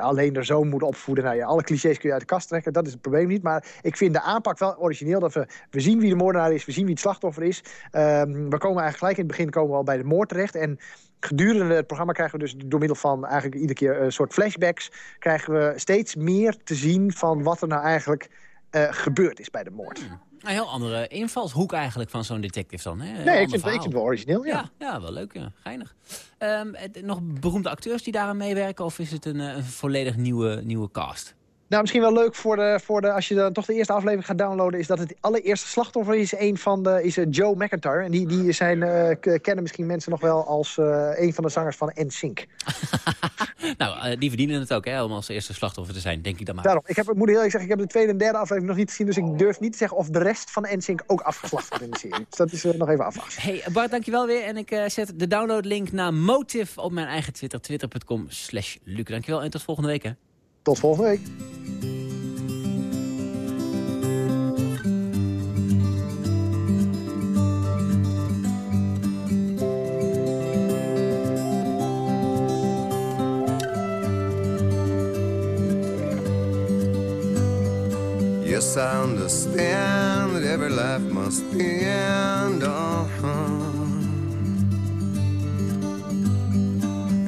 alleen de zoon moet opvoeden. Nou ja, alle clichés kun je uit de kast trekken, dat is het probleem niet. Maar ik vind de aanpak wel origineel. Dat we, we zien wie de moordenaar is, we zien wie het slachtoffer is. Ehm, we komen eigenlijk gelijk in het begin komen we al bij de moord terecht... En Gedurende het programma krijgen we dus door middel van eigenlijk iedere keer een soort flashbacks... krijgen we steeds meer te zien van wat er nou eigenlijk eh, gebeurd is bij de moord. Een heel andere invalshoek eigenlijk van zo'n detective dan. Hè? Nee, ik vind, ik verhaal. vind het wel origineel, ja. Ja, ja, wel leuk, ja. Geinig. Ehm, nog beroemde acteurs die daaraan meewerken? Of is het een, eh, een volledig nieuwe, nieuwe cast? Nou, misschien wel leuk voor de, voor de, als je dan toch de eerste aflevering gaat downloaden... is dat het allereerste slachtoffer is een van de, is eh, Joe McIntyre. En die, die zijn, eh, kennen misschien mensen nog wel als eh, een van de zangers van NSYNC. Nou, die verdienen het ook, hè, om als eerste slachtoffer te zijn, denk ik dan maar. Daarom, ik heb, moet heel eerlijk zeggen, ik heb de tweede en derde aflevering nog niet gezien... dus ik durf niet te zeggen of de rest van NSYNC ook afgeslacht wordt in de serie. Dus dat is nog even afwachten. Hey Bart, dankjewel weer. En ik zet de downloadlink naar Motive op mijn eigen Twitter. Twitter.com slash Luc. Dankjewel en tot volgende week, hè. Tot volgende week. Yes, I understand that every life must end. Uh-huh.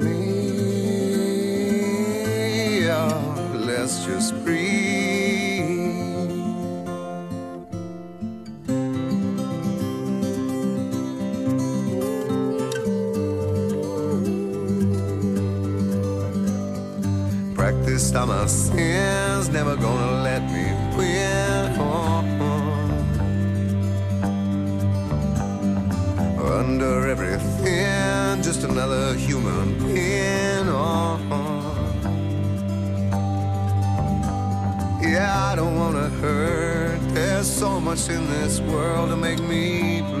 me, just breathe. Practiced on my sins, never gonna let me win. Under everything, just another human much in this world to make me believe.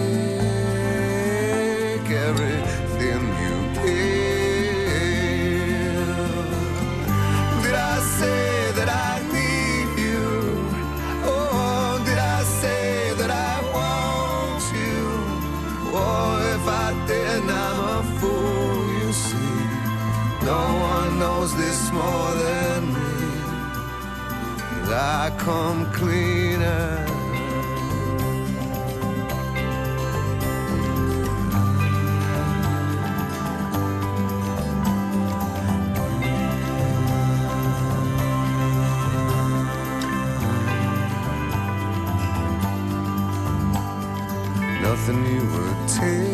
Knows this more than me. I come cleaner. Nothing you would take,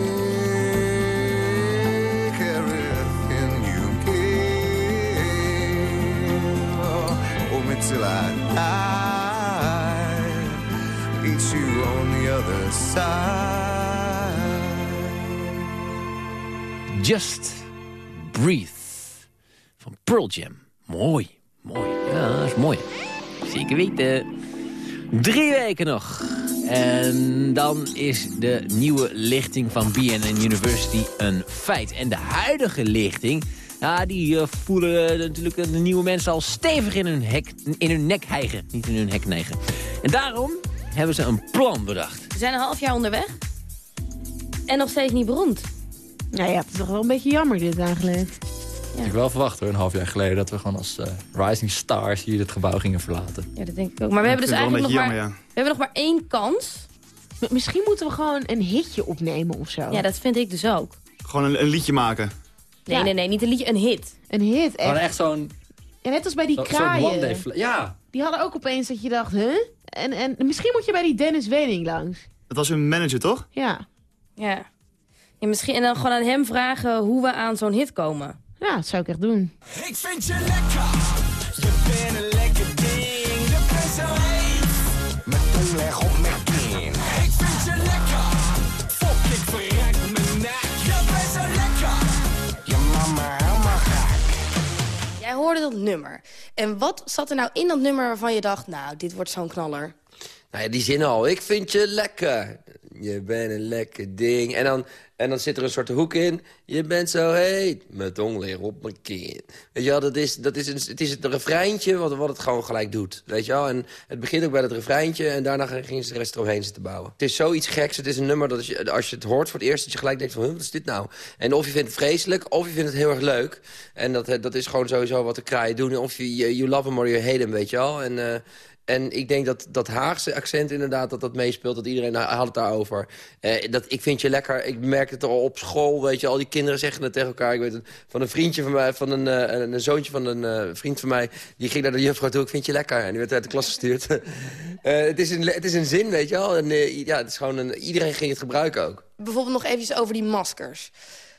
Just Breathe van Pearl Jam. Mooi, mooi. Ja, is mooi. Zeker weten. Drie weken nog. En dan is de nieuwe lichting van BNN University een feit. En de huidige lichting, ja, die eh, voelen eh, natuurlijk de nieuwe mensen al stevig in hun, hek, in hun nek hijgen. Niet in hun hek neigen. En daarom hebben ze een plan bedacht. We zijn een half jaar onderweg. En nog steeds niet beroemd. Nou ja, het is toch wel een beetje jammer dit eigenlijk. Had ik wel verwacht hoor, een half jaar geleden... dat we gewoon als eh, rising stars hier het gebouw gingen verlaten. Ja, dat denk ik ook. Maar we hebben dus eigenlijk nog maar, we hebben nog maar één kans. Misschien moeten we gewoon een hitje opnemen of zo. Ja, dat vind ik dus ook. Gewoon een, een liedje maken. Nee, nee, nee, niet een liedje, een hit. Een hit, echt. Gewoon echt zo'n... Ja, net als bij die zo- zo'n kraaien. Ja, Die hadden ook opeens dat je dacht, huh? En, en misschien moet je bij die Dennis Wening langs. Dat was hun manager, toch? Ja. Ja. ja misschien, en dan gewoon aan hem vragen hoe we aan zo'n hit komen. Ja, dat zou ik echt doen. Ik vind je lekker, je bent een lekker ding. Je bent zo heet, met tong leg op mijn kin. Ik vind je lekker, fok ik verrek mijn nek. Je bent zo lekker, je mama helemaal gek. Jij hoorde dat nummer. En wat zat er nou in dat nummer waarvan je dacht, nou, dit wordt zo'n knaller? Nou ja, die zin al. Ik vind je lekker. Je bent een lekker ding. En dan, en dan zit er een soort hoek in. Je bent zo heet. Mijn tong ligt op mijn kin. Weet je wel, dat is, dat is een, het is het refreintje wat, wat het gewoon gelijk doet. Weet je wel? En het begint ook bij dat refreintje. En daarna gingen ze de rest eromheen zitten bouwen. Het is zoiets geks. Het is een nummer dat als je, als je het hoort voor het eerst... dat je gelijk denkt van, wat is dit nou? En of je vindt het vreselijk, of je vindt het heel erg leuk. En dat, dat is gewoon sowieso wat de kraaien doen. Of je, you love them or you hate them, weet je wel? En... eh, en ik denk dat dat Haagse accent inderdaad dat dat meespeelt. Dat iedereen had het daarover. Eh, dat, ik vind je lekker. Ik merk het al op school. Weet je, al die kinderen zeggen het tegen elkaar. Ik weet het, van een vriendje van mij, van een, eh, een, zoontje van een eh, vriend van mij. Die ging naar de juffrouw toe. Ik vind je lekker. En die werd uit de klas gestuurd. Eh, het, is een, het is een zin, weet je wel. En ja, het is gewoon een, iedereen ging het gebruiken ook. Bijvoorbeeld nog eventjes over die maskers.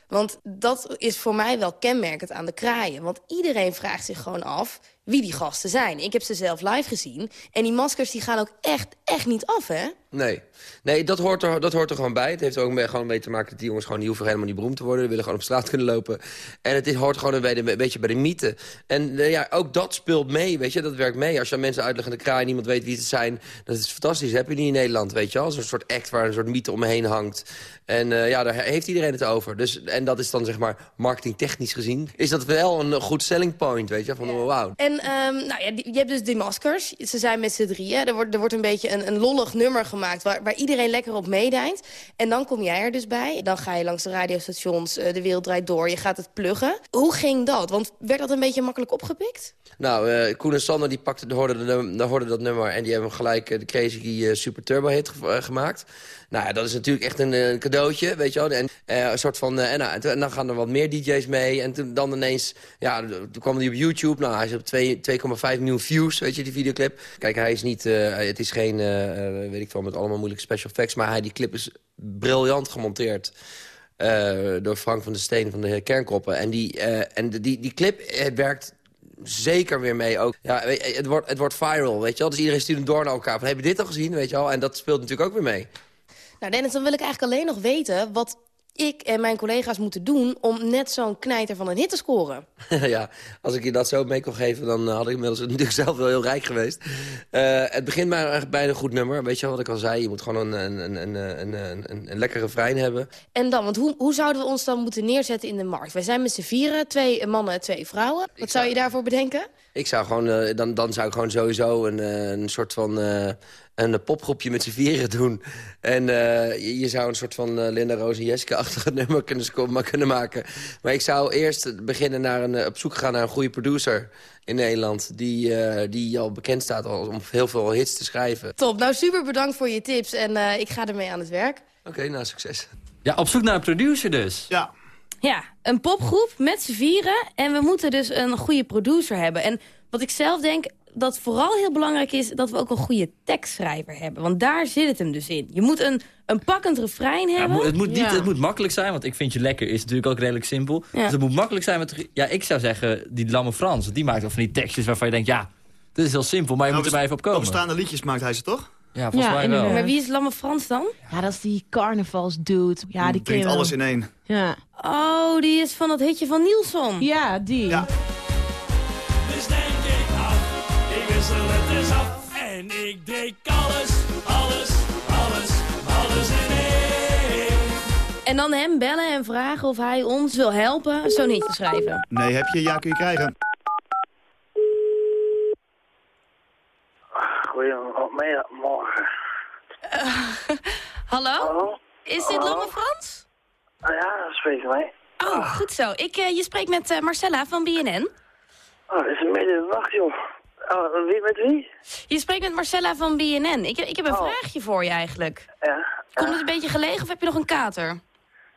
Want dat is voor mij wel kenmerkend aan de kraaien. Want iedereen vraagt zich gewoon af wie die gasten zijn. Ik heb ze zelf live gezien. En die maskers die gaan ook echt, echt niet af, hè? Nee, nee dat, hoort er, dat hoort er gewoon bij. Het heeft er ook mee, gewoon mee te maken dat die jongens gewoon... die hoeven helemaal niet beroemd te worden. Die willen gewoon op straat kunnen lopen. En het is, hoort gewoon een, beetje- een beetje bij de mythe. En eh, ja, ook dat speelt mee, weet je. Dat werkt mee. Als je aan mensen uitlegt in de kraai... en niemand weet wie het zijn, dat is fantastisch. Dat heb je niet in Nederland, weet je wel. Zo'n soort act waar een soort mythe omheen hangt. En eh, ja, daar heeft iedereen het over. Dus, en dat is dan zeg maar marketingtechnisch gezien... is dat wel een goed selling point, weet je. Van oh, wauw. En ehm, nou ja, die- je hebt dus die maskers. Ze zijn met z'n drieën. Er wordt, er wordt een beetje een, een lollig nummer gemaakt... Waar, waar iedereen lekker op meedijnt. En dan kom jij er dus bij. Dan ga je langs de radiostations, eh, de wereld draait door. Je gaat het pluggen. Hoe ging dat? Want werd dat een beetje makkelijk opgepikt? Nou, eh, Koen en Sander die pakten, hoorden, hoorden dat nummer... en die hebben gelijk eh, de Crazy Super Turbo hit ge- gemaakt. Nou ja, dat is natuurlijk echt een eh, cadeautje, weet je wel. En eh, een soort van... eh, en, nou, en dan gaan er wat meer DJ's mee. En toen dan ineens... Ja, toen kwam hij op YouTube. Nou, hij is op twee- 2,5 miljoen views, weet je, die videoclip. Kijk, hij is niet... het is geen, weet ik wel, met allemaal moeilijke special effects... maar hij, die clip is briljant gemonteerd. door Frank van der Steen van de Kernkoppen. En die, en de- die, die clip werkt zeker weer mee ook. Ja, het, wordt, het wordt viral, weet je wel. Dus iedereen stuurt hem door naar elkaar. Van, heb je dit al gezien, weet je wel? En dat speelt natuurlijk ook weer mee. Nou Dennis, dan wil ik eigenlijk alleen nog weten... wat ik en mijn collega's moeten doen... om net zo'n knijter van een hit te scoren. ja, als ik je dat zo mee kon geven, dan eh, had ik inmiddels natuurlijk zelf wel heel rijk geweest. Eh, het begint maar bij een goed nummer. Weet je wel wat ik al zei? Je moet gewoon een, een, een, een, een, een, een, een lekker refrein hebben. En dan, want hoe, hoe zouden we ons dan moeten neerzetten in de markt? Wij zijn met z'n vieren, twee mannen en twee vrouwen. Wat zou je daarvoor bedenken? Ik zou gewoon, eh, dan, dan zou ik gewoon sowieso een, eh, een soort van eh, een popgroepje met z'n vieren doen. En eh, je, je zou een soort van Linda Roos en Jessica-achtige nummer kunnen, maar kunnen maken. Maar ik zou eerst beginnen naar een, op zoek gaan naar een goede producer in Nederland. Die, eh, die al bekend staat om heel veel hits te schrijven. Top, nou super bedankt voor je tips en eh, ik ga ermee aan het werk. Oké, nou succes. Ja, op zoek naar een producer dus. Ja. Ja, een popgroep met z'n vieren en we moeten dus een goede producer hebben. En wat ik zelf denk, dat vooral heel belangrijk is... dat we ook een goede tekstschrijver hebben. Want daar zit het hem dus in. Je moet een, een pakkend refrein hebben. het, moet niet, Ja. het moet makkelijk zijn, want ik vind je lekker is natuurlijk ook redelijk simpel. Ja. Dus het moet makkelijk zijn met... Ja, ik zou zeggen, die Lamme Frans, die maakt ook van die tekstjes waarvan je denkt... ja, dit is heel simpel, maar je moet er maar even op komen. Bestaande liedjes maakt hij ze toch? Ja, volgens mij wel. Maar wie is Lamme Frans dan? Ja, dat is die carnavalsdude. Ja, die je Brengt wel. alles in één. Ja. Oh, die is van dat hitje van Nielsen. Ja, die. Ja. Dus denk ik af, ik wissel het eens af. En ik drink alles, alles, alles, alles in één. En dan hem bellen en vragen of hij ons wil helpen zo'n hitje schrijven. Nee, heb je? Ja, kun je krijgen. Goedemorgen. Hallo? Is dit Lamme Frans? Ah ja, dat spreekt mij. Oh, goed zo. Ik, eh, je spreekt met eh, Marcella van BNN. Oh, het is midden in de nacht, joh. Oh, wie met wie? Je spreekt met Marcella van BNN. Ik, ik heb een vraagje voor je eigenlijk. Ja. Komt het een beetje gelegen of heb je nog een kater?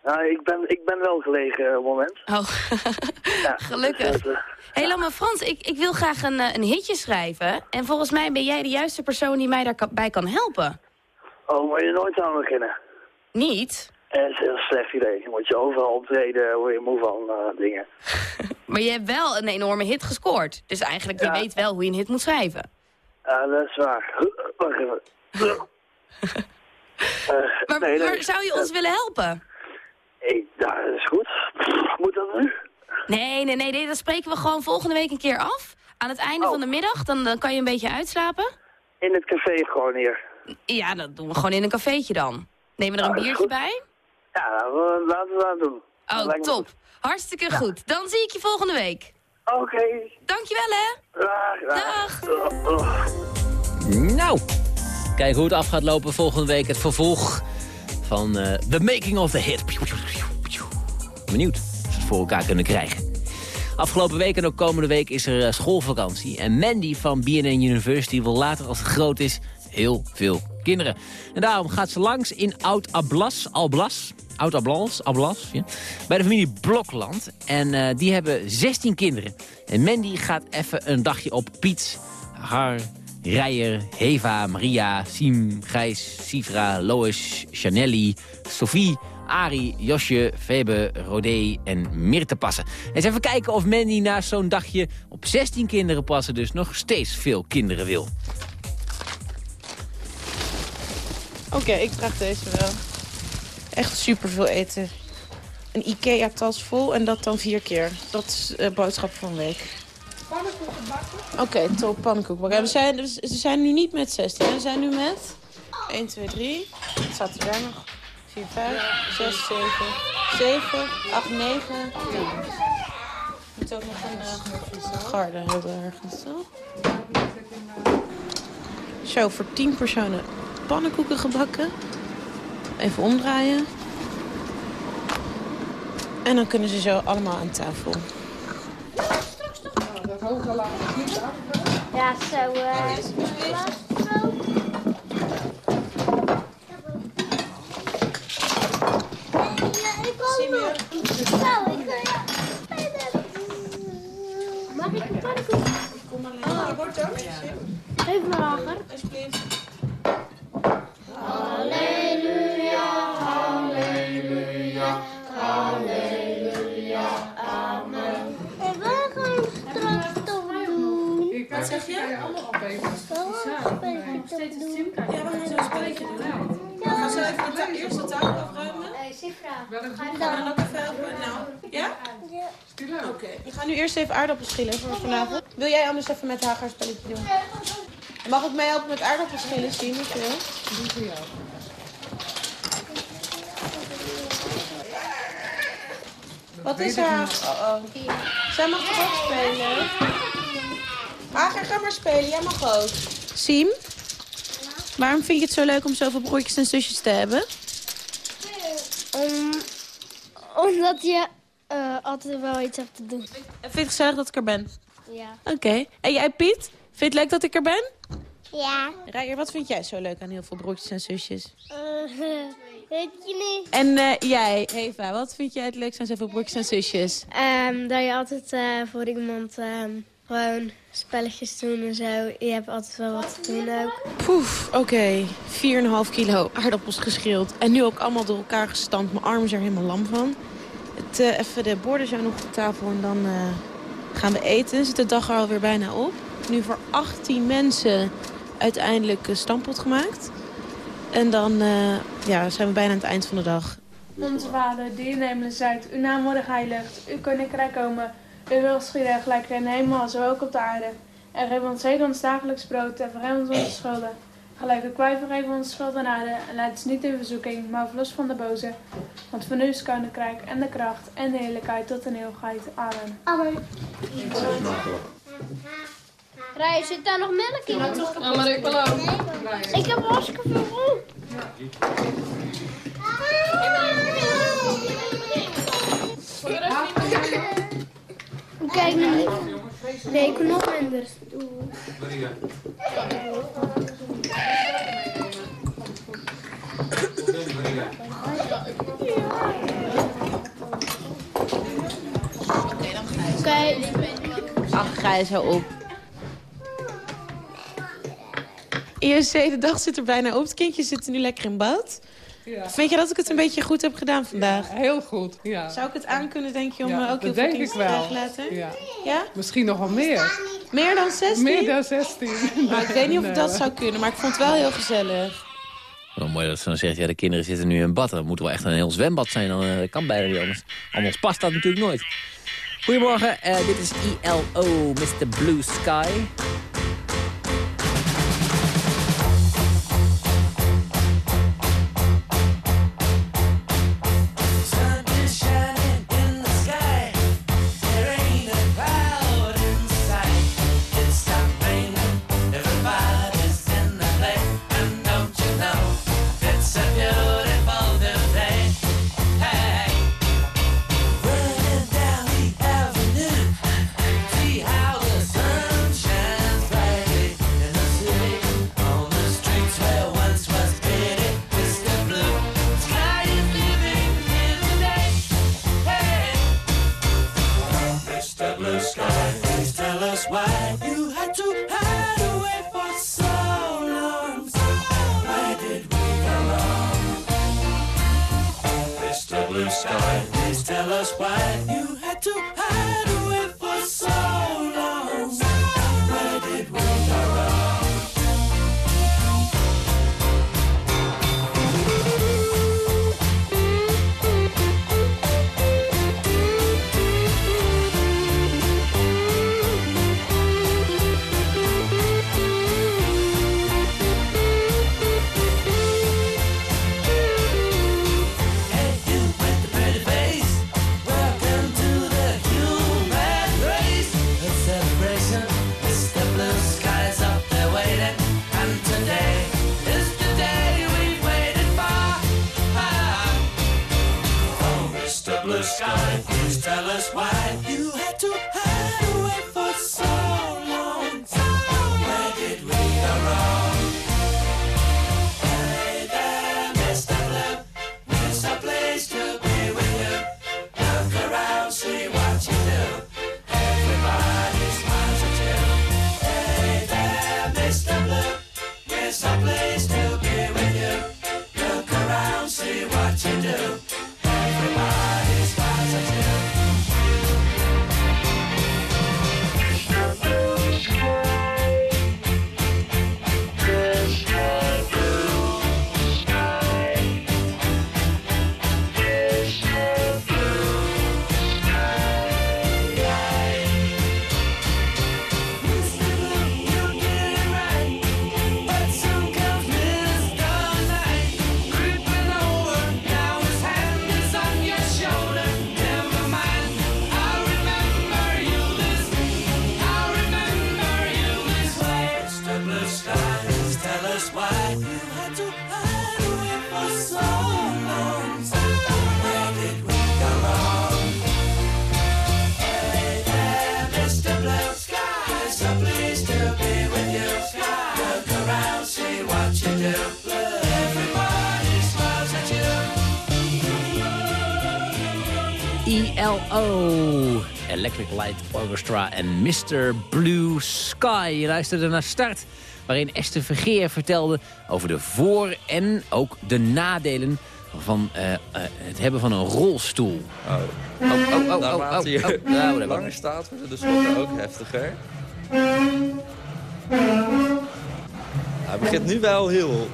Nou, ik ben, ik ben wel gelegen op het moment. Oh, Ja, gelukkig. dus, eh, Hé, Lamme Frans, ik, ik wil graag een, eh, een hitje schrijven. En volgens mij ben jij de juiste persoon die mij daarbij kan helpen. oh, moet je nooit aan beginnen. Niet? Dat is een heel slecht idee. Je moet je overal optreden, word je moe van eh, dingen. Maar je hebt wel een enorme hit gescoord. Dus eigenlijk, je Ja. weet wel hoe je een hit moet schrijven. Ja, dat is waar. Wacht even. Eh, Maar, nee, nee. maar zou je ons willen helpen? Ik, ja, dat is goed. Moet dat nu? Nee, nee, nee, nee, dat spreken we gewoon volgende week een keer af. Aan het einde van de middag, dan, dan kan je een beetje uitslapen. In het café gewoon hier. Ja, dat doen we gewoon in een cafeetje dan. Nemen we er een Ah, biertje bij? Ja, laten we dat doen. Oh, top. Hartstikke goed. Dan zie ik je volgende week. Oké. Dankjewel, hè. Dag. Dag. Nou, kijk hoe het af gaat lopen volgende week. Het vervolg van eh, The Making of the Hit. Benieuwd of ze het voor elkaar kunnen krijgen. Afgelopen week en ook komende week is er eh, schoolvakantie. En Mandy van BNN University wil later als het groot is heel veel kinderen. En daarom gaat ze langs in Oud-Ablas, Alblas, Oud-Ablas, Ablas, ja, bij de familie Blokland. En eh, die hebben 16 kinderen. En Mandy gaat even een dagje op Piet, Har, Rijer, Heva, Maria, Siem, Gijs, Sifra, Lois, Chanelli, Sophie, Ari, Josje, Febe, Rodé en Mirte passen. Eens even kijken of Mandy na zo'n dagje op 16 kinderen passen... dus nog steeds veel kinderen wil. Oké, ik draag deze wel. Echt super veel eten. Een Ikea-tas vol en dat dan vier keer. Dat is eh, boodschap van de week. Pannenkoeken bakken. Oké, top, pannenkoek bakken. En We zijn, ze zijn nu niet met 16, hè. we zijn nu met 1, 2, 3. Wat staat er daar nog? 4, 5, 6, 7, 7, 8, 9, 10. moet ook nog een uh, garde hebben ergens, toch? Zo, voor 10 personen pannenkoeken gebakken. Even omdraaien. En dan kunnen ze zo allemaal aan tafel. Ja, zo. eh ik kom nog. Nou, ik wil Mag ik een pannenkoek? Kom maar Oh, wordt ook. Geef me lager. Alsjeblieft. Halleluja, halleluja, halleluja, amen. Ik wil gewoon straks toch doen. Wat zeg je? Ik wil een spelletje toch doen. Ja, we gaan zo een spelletje doen. We gaan zo even de eerst de tafel afruimen. Sifra, Ga je dan ook even helpen? Nou, ja? Oké. We gaan nu eerst even aardappels schillen voor vanavond. Wil jij anders even met Hagar een spelletje doen? Mag ik meehelpen met aardappels schillen, zien als je wil? Doe voor jou. Wat is er? Oh, oh. Zij mag toch ook spelen? Hagar, ga maar spelen. Jij mag ook. Siem? Waarom vind je het zo leuk om zoveel broertjes en zusjes te hebben? Om, omdat je eh, altijd wel iets hebt te doen. En vind je het gezellig dat ik er ben? Ja. Oké. En jij, Piet? Vind je het leuk dat ik er ben? Ja. Rijer, wat vind jij zo leuk aan heel veel broertjes en zusjes? Eh, weet je niet. En eh, jij, Eva, wat vind jij het leukst aan zoveel broertjes en zusjes? Ehm, dat je altijd eh, voor iemand ehm, gewoon spelletjes doen en zo. Je hebt altijd wel wat te doen ook. Poef, oké. 4,5 kilo aardappels geschild. En nu ook allemaal door elkaar gestampt. Mijn armen zijn er helemaal lam van. Het, even de borden zijn nog op tafel en dan gaan we eten. Zit de dag er alweer bijna op. Nu voor 18 mensen uiteindelijk een stampot gemaakt. En dan eh, ja, zijn we bijna aan het eind van de dag. Onze Vader, die in de hemelen zijt, uw naam worden geheiligd, uw koninkrijk komen. Uw wil geschieden, gelijk in de hemel, zo ook op de aarde. En geef ons heden ons dagelijks brood en vergeef ons onze schulden. Gelijk ook wij vergeven onze schuldenaren. En leid ons niet in verzoeking, maar verlos van de boze. Want van u is het koninkrijk en de kracht en de heerlijkheid tot een eeuwigheid. Amen. Amen. Rij, zit daar nog melk in? Ja, maar ik wil ook. Ik heb hartstikke veel roep. Kijk nu. Nee, ik wil nog minder. Oké. Ach, ga je zo op. Eerste hele dag zit er bijna op. Het kindje zit nu lekker in bad. Ja. Vind je dat ik het een beetje goed heb gedaan vandaag? Heel goed, ja. Zou ik het aankunnen, denk je, om Ja, eh, ook heel dat veel ik te later? Ja. Ja? Misschien nog wel meer. Meer dan 16? Meer dan 16. Maar ik weet niet of Nee, dat zou kunnen, maar ik vond het wel heel gezellig. Wel mooi dat ze dan zegt, ja, de kinderen zitten nu in bad. Dan moet wel echt een heel zwembad zijn. Dan eh, kan bijna niet anders. Anders past dat natuurlijk nooit. Goedemorgen, eh, dit is ELO, Mr. Blue Sky. Tell us why ILO Electric Light Orchestra en Mr. Blue Sky. Je luisterde naar Start, waarin Esther Vergeer vertelde over de voor- en ook de nadelen van eh, eh, het hebben van een rolstoel. Oh, oh, oh, oh, oh, oh, oh, oh, oh, oh, hij begint nu wel heel,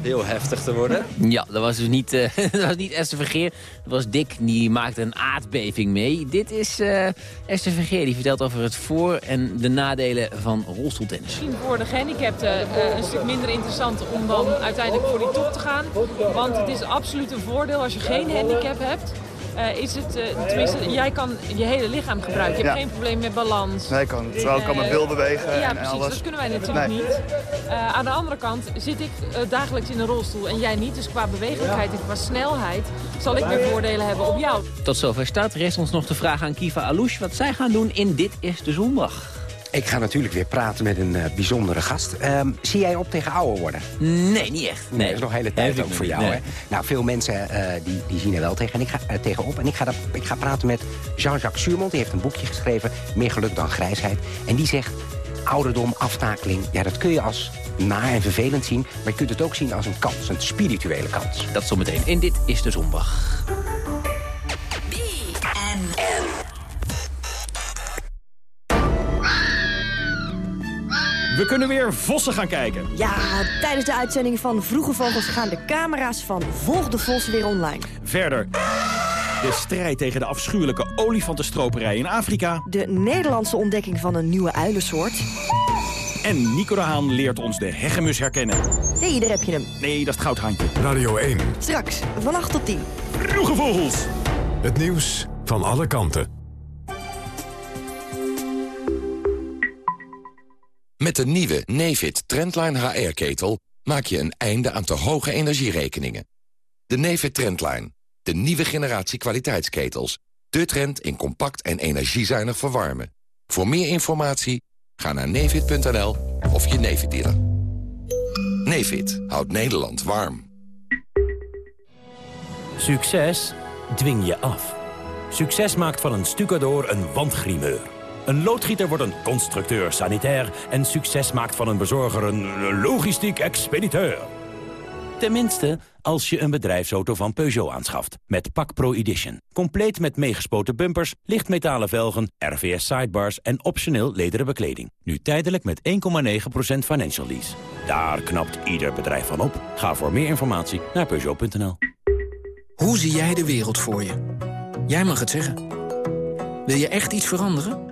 heel heftig te worden. Ja, dat was dus niet, eh, dat was niet Esther Vergeer. Dat was Dick, die maakte een aardbeving mee. Dit is eh, Esther Vergeer, die vertelt over het voor- en de nadelen van rolstoeltennis. Misschien voor de gehandicapten eh, een stuk minder interessant om dan uiteindelijk voor die top te gaan. Want het is absoluut een voordeel als je geen handicap hebt. Eh, is het, eh, tenminste, jij kan je hele lichaam gebruiken. Je hebt Ja. geen probleem met balans. Nee, ik kan, trouw, ik kan mijn Eh, bil bewegen Ja, en precies. alles. Dat kunnen wij natuurlijk Nee. niet. Eh, aan de andere kant zit ik dagelijks in een rolstoel en jij niet. Dus qua bewegelijkheid en qua snelheid zal ik weer voordelen hebben op jou. Tot zover start. Rest ons nog de vraag aan Kiva Alouche wat zij gaan doen in Dit is de Zondag. Ik ga natuurlijk weer praten met een eh, bijzondere gast. Ehm, zie jij op tegen ouder worden? Nee, niet echt. Nee, dat is nog een hele tijd ook voor jou. nee. Hè? Nou, veel mensen eh, die, die zien er wel tegen en ik ga, tegenop. En ik ga, dat, ik ga praten met Jean-Jacques Suurmont. Die heeft een boekje geschreven, Meer geluk dan grijsheid. En die zegt, ouderdom, aftakeling... ja, dat kun je als naar en vervelend zien... maar je kunt het ook zien als een kans, een spirituele kans. Dat zometeen. En Dit is de Zondag. We kunnen weer vossen gaan kijken. Ja, tijdens de uitzending van Vroege Vogels gaan de camera's van Volg de Vos weer online. Verder. De strijd tegen de afschuwelijke olifantenstroperij in Afrika. De Nederlandse ontdekking van een nieuwe uilensoort. En Nico de Haan leert ons de hegemus herkennen. Hé, hey, daar heb je hem. Nee, dat is het goudhandje. Radio 1. Straks, van 8 tot 10. Vroege Vogels. Het nieuws van alle kanten. Met de nieuwe Nefit Trendline HR-ketel maak je een einde aan te hoge energierekeningen. De Nefit Trendline, de nieuwe generatie kwaliteitsketels. De trend in compact en energiezuinig verwarmen. Voor meer informatie ga naar nefit.nl of je Nefit dealer. Nefit houdt Nederland warm. Succes dwing je af. Succes maakt van een stucador een wandgrimeur. Een loodgieter wordt een constructeur sanitair... en succes maakt van een bezorger een logistiek expediteur. Tenminste, als je een bedrijfsauto van Peugeot aanschaft. Met Pak Pro Edition. Compleet met meegespoten bumpers, lichtmetalen velgen, RVS sidebars... en optioneel lederen bekleding. Nu tijdelijk met 1,9% financial lease. Daar knapt ieder bedrijf van op. Ga voor meer informatie naar Peugeot.nl. Hoe zie jij de wereld voor je? Jij mag het zeggen. Wil je echt iets veranderen?